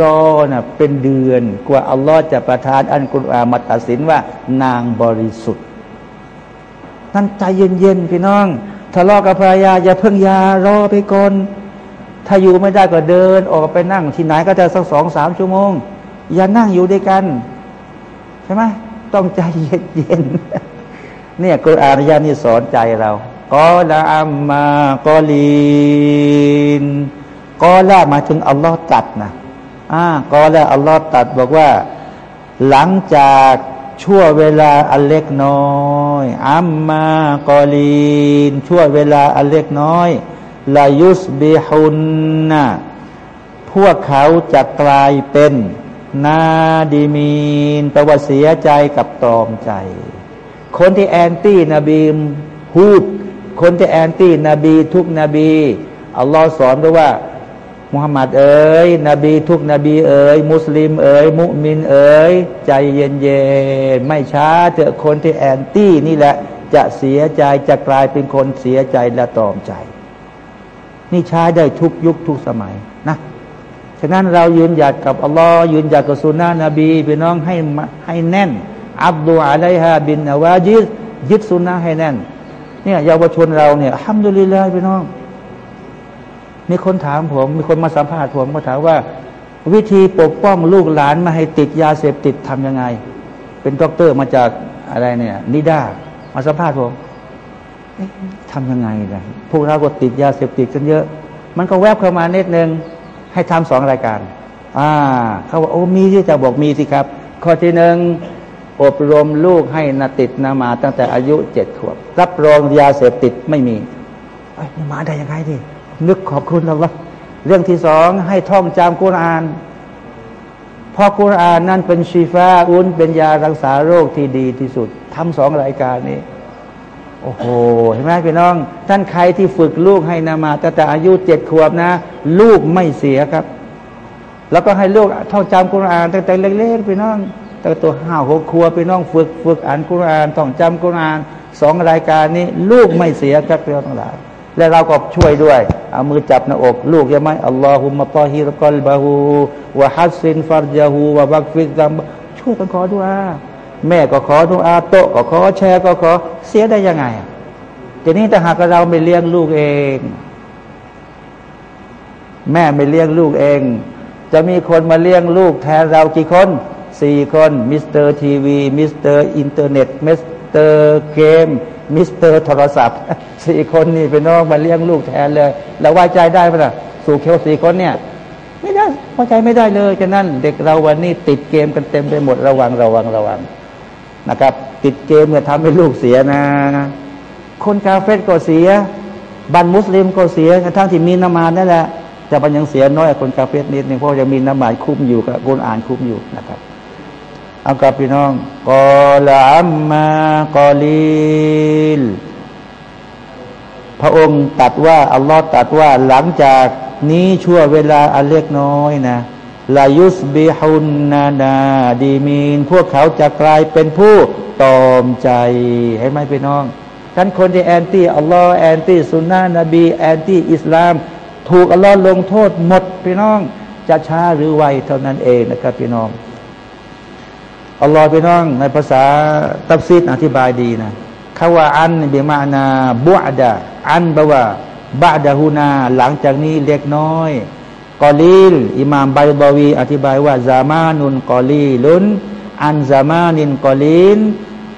[SPEAKER 1] รอนะ่ะเป็นเดือน กว่าอัลลอฮ์จะประทานอันกุรอานมาตัดสินว่านางบริสุทธิ์ นั่นใจเย็นๆพี่น้อง ทะเลาะกับภรรยาอย่าเพิ่งยารอไปก่อนถ้าอยู่ไม่ได้ก็เดินออกไปนั่ง ที่ไหนก็จะสักสองสามชั่วโมง อย่านั่งอยู่ด้วยกัน ใช่ไหมต้องใจเย็นๆเนี่ยกุรอานยานี่สอนใจเรากอละอัมมากอลีนกอละมาถึงอัลลอฮ์ตัดนะอ่ากอละอัลลอฮ์ตัดบอกว่า หลังจาก ชั่วเวลาอันเล็กน้อยอัมมากอลีน ชั่วเวลาอันเล็กน้อยลายุสบิฮุนนะพวกเขาจะกลายเป็นนาดีมีนแปลว่าเสียใจกับตอมใจ คนที่แอนตี้นบีมฮูด คนที่แอนตี้นบีทุกนบีอัลลอฮ์สอนด้วยว่า มุฮัมมัดเอ๋ยนบีทุกนบีเอ๋ยมุสลิมเอ๋ยมุมินเอ๋ยใจเย็นเย็นไม่ช้าเถอะคนที่แอนตี้นี่แหละ จะเสียใจจะกลายเป็นคนเสียใจและตอมใจ นี่ใช้ได้ทุกยุคทุกสมัยนะฉะนั้นเรายืนหยัดกับอัลลอฮ์ยืนหยัดกับสุนนะนบีพี่น้องให้ให้แน่น عضوا عليها بالنواجذยึดสุนนะให้แน่นเนี่ยเยาวชนเราเนี่ยالحمد للهพี่น้อง มีคนถามผม มีคนมาสัมภาษณ์ผมมาถามว่า วิธีปกป้องลูกหลานไม่ให้ติดยาเสพติดทำยังไง เป็นด็อกเตอร์มาจากอะไรเนี่ยนิด้ามาสัมภาษณ์ผมทำยังไงกันพวกเราก็ติดยาเสพติดกันเยอะ มันก็แวบเข้ามานิดนึงให้ทำสองรายการ อ่า เขาว่าโอ้มีที่จะบอกมีสิครับ ข้อที่หนึ่งอบรมลูกให้นาติดนามาตั้งแต่อายุเจ็ดขวบ รับรองยาเสพติดไม่มีไอ้มาได้ยังไงดิ นึกขอบคุณเราละเรื่องที่สองให้ท่องจำกุรอานพอกุรอานนั่นเป็นชีฟาอุนเป็นยารักษาโรคที่ดีที่สุดทำสองรายการนี้ โอ้โหเห็นไหมพี่น้อง ท่านใครที่ฝึกลูกให้นามาตั้งแต่อายุเจ็ดขวบนะ ลูกไม่เสียครับ แล้วก็ให้ลูกท่องจำกุรอานตั้งแต่เล็กๆพี่น้องตั้งตัวห้าหกครัวไปน้องฝึกฝึกอ่านกุรอานต้องจำกุรอานสองรายการนี้ ลูกไม่เสียกับเรื่องทั้งหลาย และเราก็ช่วยด้วย เอามือจับหน้าอกลูกยังไหมอัลลอฮุมะตอฮิรกอลบาหูวะฮัสซินฟารจาหูวะบักฟิกัมช่วยกันขอดุอาแม่ก็ขอดุอาโตก็ขอแชร์ก็ขอเสียได้ยังไงทีนี้ถ้าหากเราไม่เลี้ยงลูกเอง แม่ไม่เลี้ยงลูกเอง จะมีคนมาเลี้ยงลูกแทนเรากี่คนสี่คนมิสเตอร์ทีวีมิสเตอร์อินเทอร์เน็ตมิสเตอร์เกม มิสเตอร์โทรศัพท์สี่คนนี่พี่น้องมาเลี้ยงลูกแทนเลย แล้วไว้ใจได้ไหมล่ะสู่เคลสี่คนเนี่ย ไม่ได้ไว้ใจไม่ได้เลยฉะนั้นเด็กเราวันนี้ติดเกมกันเต็มไปหมดระวังระวังระวังนะครับ ติดเกมเนี่ยทำให้ลูกเสียนะ คนกาเฟตก็เสีย บันมุสลิมก็เสียทั้งที่มีนมานั่นแหละแต่มันยังเสียน้อยคนกาเฟตนิดนึงเพราะยังมีนมาคุ้มอยู่กับกุนอ่านคุ้มอยู่นะครับ เอากับพี่น้องกอลาอัมมากอลีลพระองค์ตัดว่าอัลลอฮ์ตัดว่าหลังจากนี้ชั่วเวลาอันเล็กน้อยนะليصبحن نادمين พวกเขาจะกลายเป็นผู้ตอมใจเห็นไหมพี่น้องท่านคนที่แอนตี้อัลลอฮ์แอนตี้สุนนะนบีแอนตี้อิสลาม ถูกอัลลอฮ์ลงโทษหมดพี่น้อง จะช้าหรือไวเท่านั้นเองนะครับพี่น้อง อัลลอฮ์พี่น้อง ในภาษาตัฟซีรอธิบายดีนะคาว่าอันเบมานาบุอดาอันแปลว่าบาดาฮูนา หลังจากนี้เล็กน้อยกอลีลอิมามไบบาวี อธิบายว่าซามานุนกอลีลุนอันซามานินกอลีน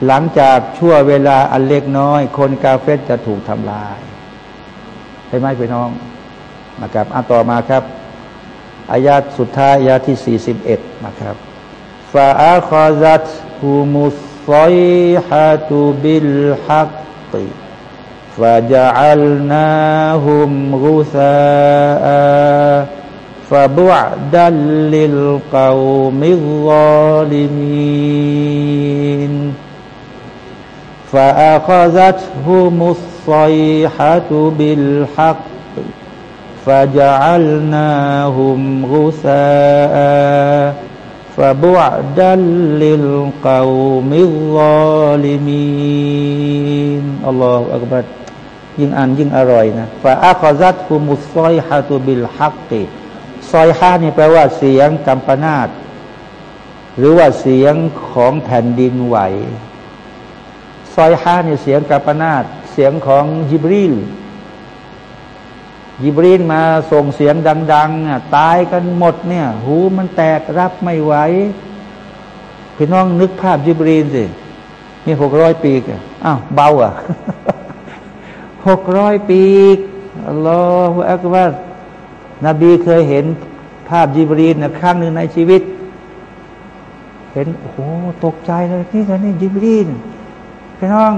[SPEAKER 1] หลังจากชั่วเวลาอันเล็กน้อย คนกาเฟตจะถูกทำลายใช่ไหมพี่น้องนะครับอ่านต่อมาครับอายาสุดท้ายอายาที่สี่สิบเอ็ดนะครับ فأخذتهم الصيحة بالحق فجعلناهم غثاء فبعدا للقوم الظالمين فأخذتهم الصيحة بالحق فجعلناهم غثاء فبعدا للقوم الظالمين الله أكبر ยิ่งอ่านยิ่งอร่อยนะฟาอัคซัตคุมุสซอยฮาตุบิลฮักติซอยฮานี่แปลว่าเสียงกัมปนาตหรือว่าเสียงของแผ่นดินไหวซอยฮานี่เสียงกัมปนาตเสียงของยิบรีล ยิบรีนมาส่งเสียงดังๆตายกันหมดเนี่ย หูมันแตกรับไม่ไหวพี่น้องนึกภาพยิบรีนสินี่หกร้อยปีกอ้าวเบาอะหกร้อยปีกอัลลอฮฺอักบารนบีเคยเห็นภาพยิบรีนนะครั้งหนึ่งในชีวิต เห็นโอ้โหตกใจเลยนี่กันนี่ยิบรีนพี่น้อง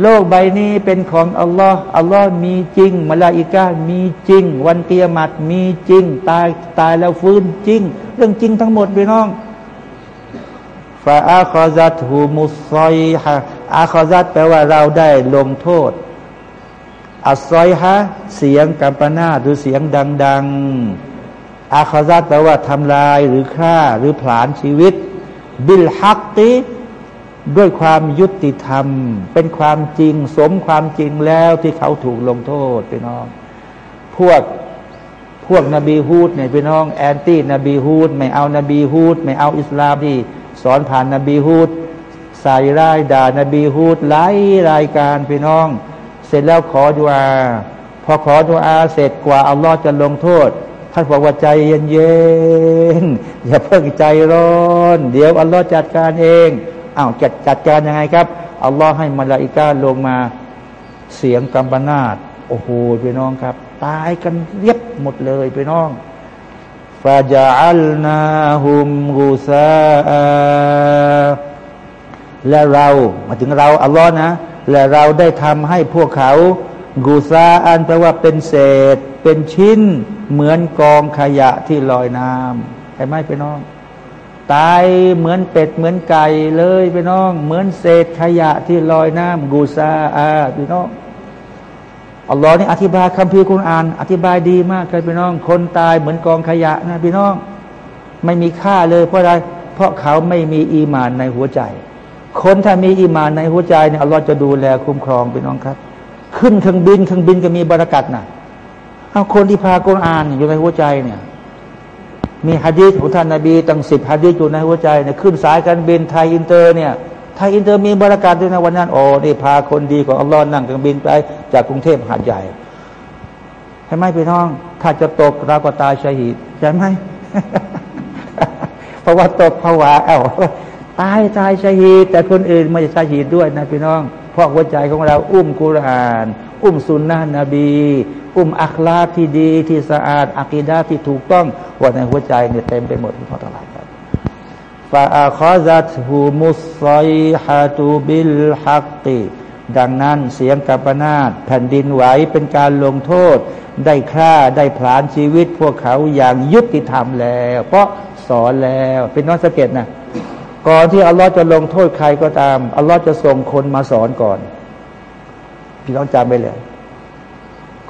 [SPEAKER 1] โลกใบนี้เป็นของอัลลอฮ์อัลลอฮ์มีจริงมาลาอิกามีจริง วันเกียรติมีจริง ตายตายแล้วฟื้นจริง เรื่องจริงทั้งหมดพี่น้องفأخذتهم الصيحة أخذت แปลว่าเราได้ลงโทษالصيحة เสียงกัมปนาทหรือเสียงดัง ๆأخذت แปลว่าทำลายหรือฆ่าหรือผลาญชีวิต بالحق ด้วยความยุติธรรม เป็นความจริงสมความจริงแล้วที่เขาถูกลงโทษพี่น้อง พวกพวกนบีฮูดเนี่ยพี่น้องแอนตี้นบีฮูดไม่เอานบีฮูดไม่เอาอิสลามที่สอนผ่านนบีฮูดใส่ร้ายด่านบีฮูดไล่รายการพี่น้อง เสร็จแล้วขอดุอา พอขอดุอาเสร็จกว่าอัลลอฮ์จะลงโทษท่านบอกว่าใจเย็นๆอย่าเพิ่งใจร้อน เดี๋ยวอัลลอฮ์จัดการเอง อ้าวจัดจัดการยังไงครับอัลลอฮ์ให้มาลาอิกาลงมาเสียงกัมปนาตโอ้โหพี่น้องครับ ตายกันเรียบหมดเลยพี่น้องฟาจาอัลนาฮุมกุซาและเรามาถึงเราอัลลอฮ์นะ และเราได้ทำให้พวกเขากูซาอันแปลว่าเป็นเศษ เป็นชิ้น เหมือนกองขยะที่ลอยน้ำใช่ไหมพี่น้อง ตายเหมือนเป็ดเหมือนไก่เลยพี่น้อง เหมือนเศษขยะที่ลอยน้ำกูซาอาพี่น้องอัลลอฮ์นี่อธิบายคัมภีร์กุรอาน อธิบายดีมากเลยพี่น้อง คนตายเหมือนกองขยะนะพี่น้อง ไม่มีค่าเลยเพราะอะไรเพราะเขาไม่มีอีมานในหัวใจ คนถ้ามีอีมานในหัวใจเนี่ยอัลลอฮ์จะดูแลคุ้มครองพี่น้องครับ ขึ้นเครื่องบินเครื่องบินก็มีบะรอกัตนะเอาคนที่พากุรอานอยู่ในหัวใจเนี่ย มีฮะดีษของท่านนบีตั้งสิบฮะดีษอยู่ในหัวใจเนี่ยขึ้นสายการบินไทยอินเตอร์เนี่ยไทยอินเตอร์มีบะรอกัตด้วยนะวันนั้นโอ้นี่พาคนดีของอัลลอฮ์นั่งเครื่องบินไปจากกรุงเทพหาดใหญ่ใช่ไหมพี่น้อง ถ้าจะตกเราก็ตายชะฮีดใช่ไหมเพราะว่าตกผวาเอ้าตายตายชะฮีดแต่คนอื่นไม่ใช่ชะฮีดด้วยนะพี่น้องเพราะหัวใจของเราอุ้มกุรอาน อุ้มสุนนะนบี อุ้มอัคลากที่ดีที่สะอาดอะกีดะฮ์ที่ถูกต้องว่าในหัวใจเนี่ยเต็มไปหมดที่พอตลาดครับฟาอาคอซัตฮูมุสไซฮาตูบิลฮักติดังนั้นเสียงกัปนาตแผ่นดินไหวเป็นการลงโทษ ได้ฆ่าได้ผลาญชีวิตพวกเขาอย่างยุติธรรมแล้ว เพราะสอนแล้วเป็นน้องสเก็ตนะก่อนที่อัลลอฮ์จะลงโทษใครก็ตามอัลลอฮ์จะส่งคนมาสอนก่อน พี่น้องจำไปเลย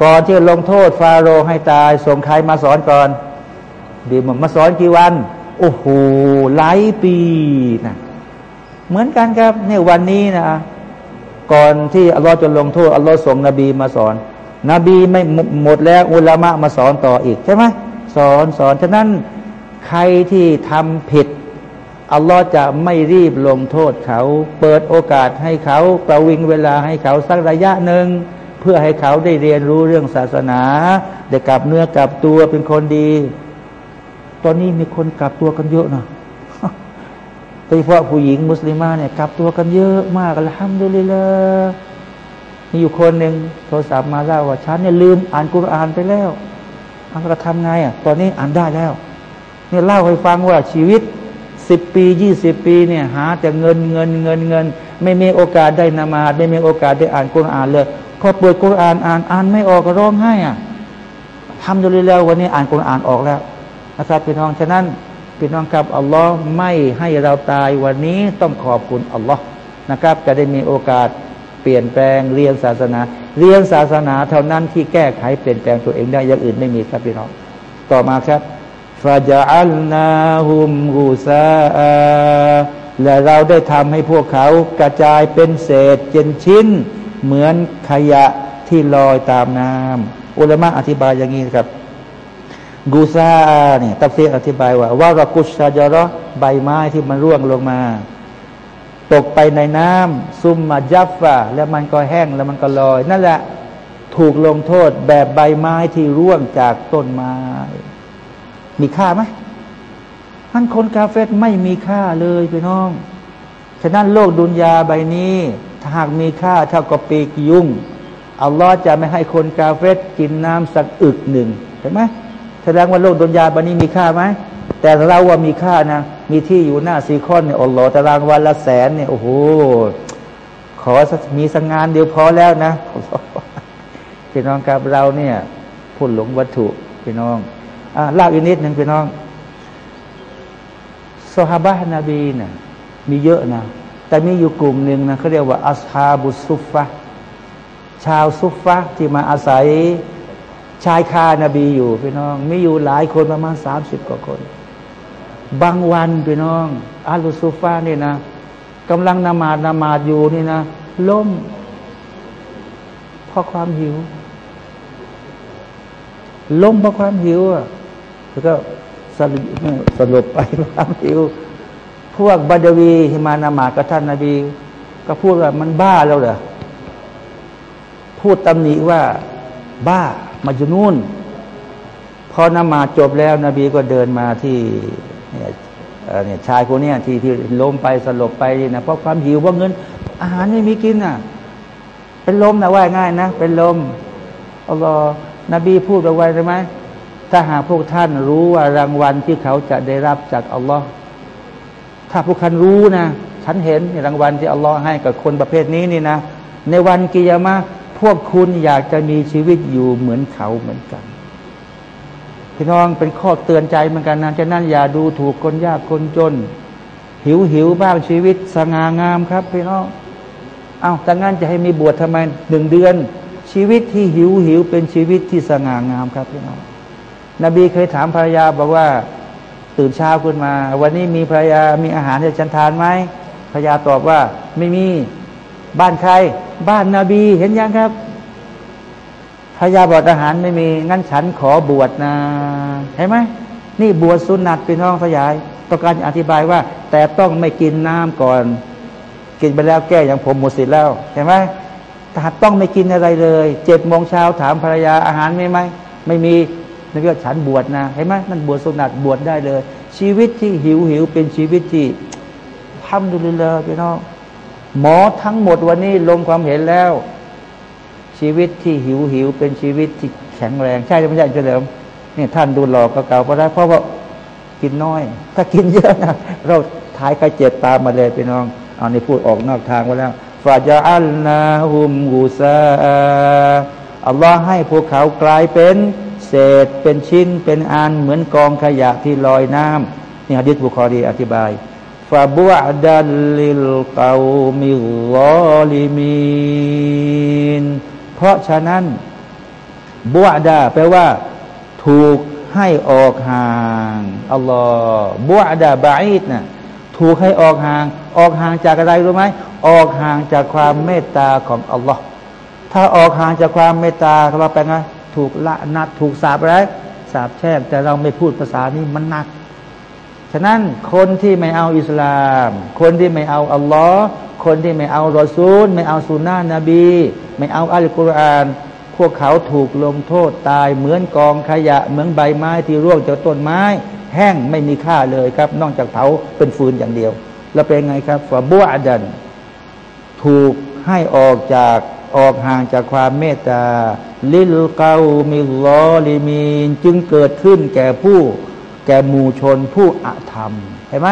[SPEAKER 1] ก่อนที่ลงโทษฟาโรห์ให้ตาย ส่งใครมาสอนก่อนดีมันมาสอนกี่วัน โอ้โหหลายปีนะเหมือนกันครับเนี่ยวันนี้นะก่อนที่อัลลอฮ์จะลงโทษอัลลอฮ์ส่งนบีมาสอน นบีไม่หมดแล้วอุลามะมาสอนต่ออีกใช่ไหมสอนสอนฉะนั้นใครที่ทำผิดอัลลอฮ์จะไม่รีบลงโทษเขา เปิดโอกาสให้เขา ประวิงเวลาให้เขาสักระยะหนึ่ง เพื่อให้เขาได้เรียนรู้เรื่องศาสนาได้กลับเนื้อกลับตัวเป็นคนดี ตอนนี้มีคนกลับตัวกันเยอะนะโดยเฉพาะผู้หญิงมุสลิมาเนี่ยกลับตัวกันเยอะมากละฮัมดุลิลละมีอยู่คนหนึ่งโทรศัพท์มาเล่าว่าฉันเนี่ยลืมอ่านกุรอานไปแล้วอันก็ทำไงอะ ตอนนี้อ่านได้แล้วเนี่ยเล่าให้ฟังว่าชีวิตสิบปียี่สิบปีเนี่ยหาแต่เงินเงินเงินเงิน ไม่มีโอกาสได้นามาไม่มีโอกาสได้อ่านกุรอานเลย พอเปิดกุรอานอ่านอ่านไม่ออกก็ร้องไห้อะทำดูเลยแล้ววันนี้อ่านกุรอานออกแล้วนะครับพี่น้องฉะนั้นพี่น้องครับอัลลอฮ์ไม่ให้เราตายวันนี้ต้องขอบคุณอัลลอฮ์นะครับ จะได้มีโอกาสเปลี่ยนแปลงเรียนศาสนา เรียนศาสนาเท่านั้นที่แก้ไขเปลี่ยนแปลงตัวเองได้อย่างอื่นไม่มีครับพี่น้อง ต่อมาครับฟาจอัลนาฮุมกูซาและเราได้ทำให้พวกเขากระจายเป็นเศษเจนชิ้น เหมือนขยะที่ลอยตามน้ำอุลมะอธิบายอย่างนี้ครับ กูซาเนี่ยตัฟซีอธิบายว่าว่ารกุชาจระใบไม้ที่มันร่วงลงมา ตกไปในน้ำซุมมาจับฟะแล้วมันก็แห้งแล้วมันก็ลอย นั่นแหละถูกลงโทษแบบใบไม้ที่ร่วงจากต้นไม้ มีค่าไหมท่านคนกาเฟตไม่มีค่าเลยพี่น้อง ฉะนั้นโลกดุนยาใบนี้ ถ้าหากมีค่าเท่ากับปีกยุ่งอัลลอฮ์จะไม่ให้คนกาเฟตกินน้ำสักอึกหนึ่งเห็นไหมแสดงว่าโลกดุนยาใบนี้มีค่าไหมแต่เราว่ามีค่านะ มีที่อยู่หน้าซีคอนเนี่ยอัลลอฮ์ตารางวันละแสนเนี่ยโอ้โหขอมีสังงานเดียวพอแล้วนะพี่น้องกับเราเนี่ยพูดหลงวัตถุพี่น้องอ่าล่าอีกนิดหนึ่งพี่น้องสฮาบะนบีเนะ่ยมีเยอะนะ แต่มีอยู่กลุ่มหนึ่งนะเขาเรียกว่าอัสฮาบุสุฟะชาวซุฟะที่มาอาศัยชายคานาบีอยู่พี่น้อง มีอยู่หลายคนประมาณสามสิบกว่าคน บางวันพี่น้องอัลุซุฟะนี่นะกำลังนมาดนมาดอยู่นี่นะล้มเพราะความหิว ล้มเพราะความหิวอะแล้วก็สลบสลบไปความหิว พวกบาดวีที่มานามากับท่านนาบี ก็พูดว่ามันบ้าแล้วเหรอพูดตำหนิว่าบ้ามาจุนูนพอนมาจบแล้ว นบีก็เดินมาที่เนี่ยเนี่ยชายคนนี้ที่ที่ล้มไปสลบไปนะเพราะความหิวเพราะเงิน อาหารไม่มีกินอะ เป็นลมนะว่าง่ายนะ เป็นลมอัลลอฮ์นบีพูดเอาไว้ใช่ไหมถ้าหากพวกท่านรู้ว่ารางวัลที่เขาจะได้รับจากอัลลอฮ์ ถ้าพวกท่านรู้นะ ฉันเห็นรางวัลที่อัลลอฮ์ให้กับคนประเภทนี้นี่นะ ในวันกิยามะพวกคุณอยากจะมีชีวิตอยู่เหมือนเขาเหมือนกัน พี่น้องเป็นข้อเตือนใจเหมือนกันนะฉะนั้นอย่าดูถูกคนยากคนจน หิวหิวบ้างชีวิตสง่างามครับพี่น้องเอา้าแต่งั้นจะให้มีบวชทำไมหนึ่งเดือน ชีวิตที่หิวหิวเป็นชีวิตที่สง่างามครับพี่น้องนบีเคยถามภรรยาบอกว่า ตื่นเช้าขึ้นมา วันนี้มีภรรยามีอาหารให้ฉันทานไหมภรรยาตอบว่า ไม่มีบ้านใคร บ้านนาบีเห็นยังครับพยาบอดอาหารไม่มี งั้นฉันขอบวชนะเห็นไหมนี่บวชสุนัตพี่น้องขยายต้องการอธิบายว่า แต่ต้องไม่กินน้ำก่อน กินไปแล้วแก้อย่างผมหมดสิทธิ์แล้วเห็นไหมแต่ต้องไม่กินอะไรเลยเจ็ดโมงเช้าถามภรรยาอาหารไม่ไหมไม่มี นั่นก็ฉันบวชนะเห็นไหมนั่นบวชสุนัตบวชได้เลย ชีวิตที่หิวหิวเป็นชีวิตที่ทำดูเลยพี่น้องหมอทั้งหมดวันนี้ลงความเห็นแล้ว ชีวิตที่หิวหิวเป็นชีวิตที่แข็งแรง ใช่ไหมใช่เฉลิมนี่ท่านดูหลอกเก่าก็ได้เพราะว่ากินน้อย ถ้ากินเยอะนะเราท้ายก็เจ็บตามมาเลยพี่น้อง เอาในพูดออกนอกทางไปแล้วฟาจาอัลนาฮุมกูซาอัลลอฮ์ให้พวกเขากลายเป็น เศษ เป็นชิ้นเป็นอันเหมือนกองขยะที่ลอยน้นี่ฮะดิษบุคอรีอธิบายفبعدا للقوم الظالمينเพราะฉะนั้นبعدا แปลว่า ถูกให้ออกห่างอัลลอฮ์บุอดาบาอิดนะ่ะถูกให้ออกห่าง ออกห่างจากอะไรรู้ไหมออกห่างจากความเมตตาของอัลลอฮ์ถ้าออกห่างจากความเมตตาเราแปลไง ถูกละนัดถูกสาบอะไรสาบแช่งแต่เราไม่พูดภาษานี้มันหนัก ฉะนั้นคนที่ไม่เอาอิสลาม คนที่ไม่เอาอัลลอฮ์คนที่ไม่เอารอซูล ไม่เอาสุนนะนบี ไม่เอาอัลกุรอาน พวกเขาถูกลงโทษตายเหมือนกองขยะ เหมือนใบไม้ที่ร่วงจากต้นไม้ แห้งไม่มีค่าเลยครับ นอกจากเผาเป็นฟืนอย่างเดียว แล้วเป็นไงครับฝาบัวดัน ถูกให้ออกจาก ออกห่างจากความเมตตา للقوم الظالمينจึงเกิดขึ้นแก่ผู้ แก่หมู่ชนผู้อาธรรมเห็นไหม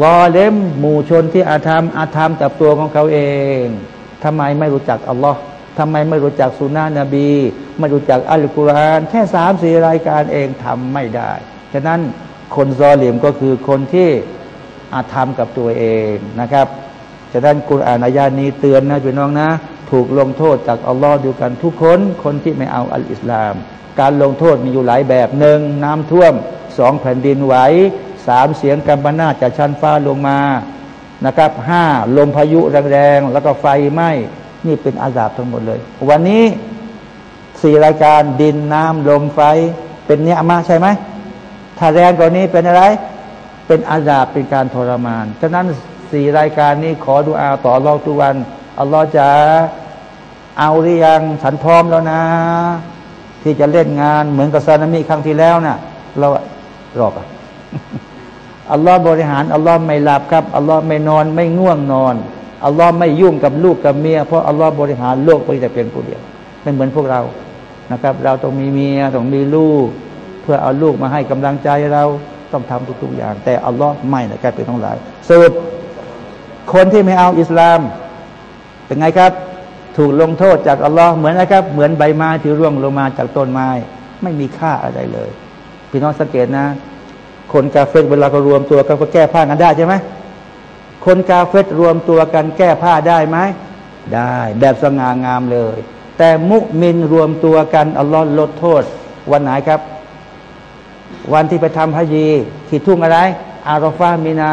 [SPEAKER 1] ظالمหมู่ชนที่อาธรรม อาธรรมกับตัวของเขาเองทำไมไม่รู้จักอัลลอฮ์ทำไมไม่รู้จักสุนนะนบี ไม่รู้จักอัลกุรอาน แค่สามสี่รายการเองทำไม่ได้ ฉะนั้นคนظالمก็คือคนที่อาธรรมกับตัวเองนะครับ ฉะนั้นกุรอานอายานี้เตือนนะพี่น้องนะ ถูกลงโทษจากอัลลอฮ์ดูกันทุกคน คนที่ไม่เอาอัลอิสลาม การลงโทษมีอยู่หลายแบบหนึ่งน้ำท่วมสองแผ่นดินไหวสามเสียงกัมปนาจากชั้นฟ้าลงมานะครับห้าลมพายุแรงๆ แล้วก็ไฟไหม้นี่เป็นอาสาบทั้งหมดเลย วันนี้สี่รายการดินน้ำลมไฟ เป็นเนี้ยมาใช่ไหมถ้าแรงกว่านี้เป็นอะไร เป็นอาสาบเป็นการทรมาน ฉะนั้นสี่รายการนี้ขอดูอาต่อรอทุกวันอัลลอฮ์จะ เอาหรือยังฉันพร้อมแล้วนะ ที่จะเล่นงานเหมือนกับซานามิครั้งที่แล้วนะ่ะ เรารอกอัลลอฮ์บริหารอัลลอฮ์ไม่หลับครับอัลลอฮ์ไม่นอนไม่ง่วงนอนอัลลอฮ์ไม่ยุ่งกับลูกกับเมียเพราะอัลลอฮ์บริหารโลกไปแต่เพียงผู้เดียวไม่เหมือนพวกเรานะครับ เราต้องมีเมียต้องมีลูก เพื่อเอาลูกมาให้กำลังใจเราต้องทำทุกๆอย่าง แต่อัลลอฮ์ไม่นะครับเป็นทั้งหลายสรุปคนที่ไม่เอาอิสลาม เป็นไงครับ ถูกลงโทษจากอัลลอฮ์เหมือนนะครับ เหมือนใบไม้ที่ร่วงลงมาจากต้นไม้ ไม่มีค่าอะไรเลย พี่น้องสังเกตนะ คนกาเฟตเวลาเขารวมตัวกันก็แก้ผ้ากันได้ใช่ไหมคนกาเฟตรวมตัวกันแก้ผ้าได้ไหมได้แบบสง่างามเลย แต่มุมินรวมตัวกันอัลลอฮ์ลดโทษ วันไหนครับ วันที่ไปทำฮะจีที่ทุ่งอะไร อารอฟามีนา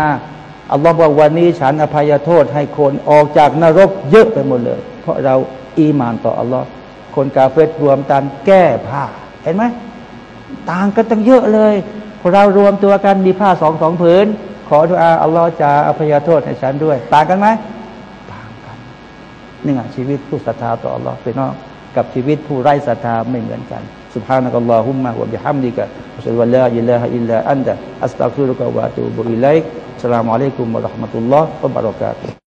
[SPEAKER 1] อัลลอฮ์บอกวันนี้ฉันอภัยโทษให้คนออกจากนรกเยอะไปหมดเลย ราะเราอีมานต่ออัลลอฮ์คนกาเฟตรวมกันแก้ผ้า เห็นไหม ต่างกันตั้งเยอะเลยพวกเรารวมตัวกันมีผ้าสองสองผืน ขอดุอาอัลลอฮ์จะอภัยโทษให้ฉันด้วย ต่างกันไหมต่างกันนี่ไงชีวิตผู้ศรัทธาต่ออัลลอฮ์เป็นนอกกับชีวิตผู้ไร้ศรัทธาไม่เหมือนกัน سبحانك اللهم وبحمدك أشهد أن لا إله إلا أنت أستغفرك وأتوب إليك السلام عليكم ورحمة الله وبركاته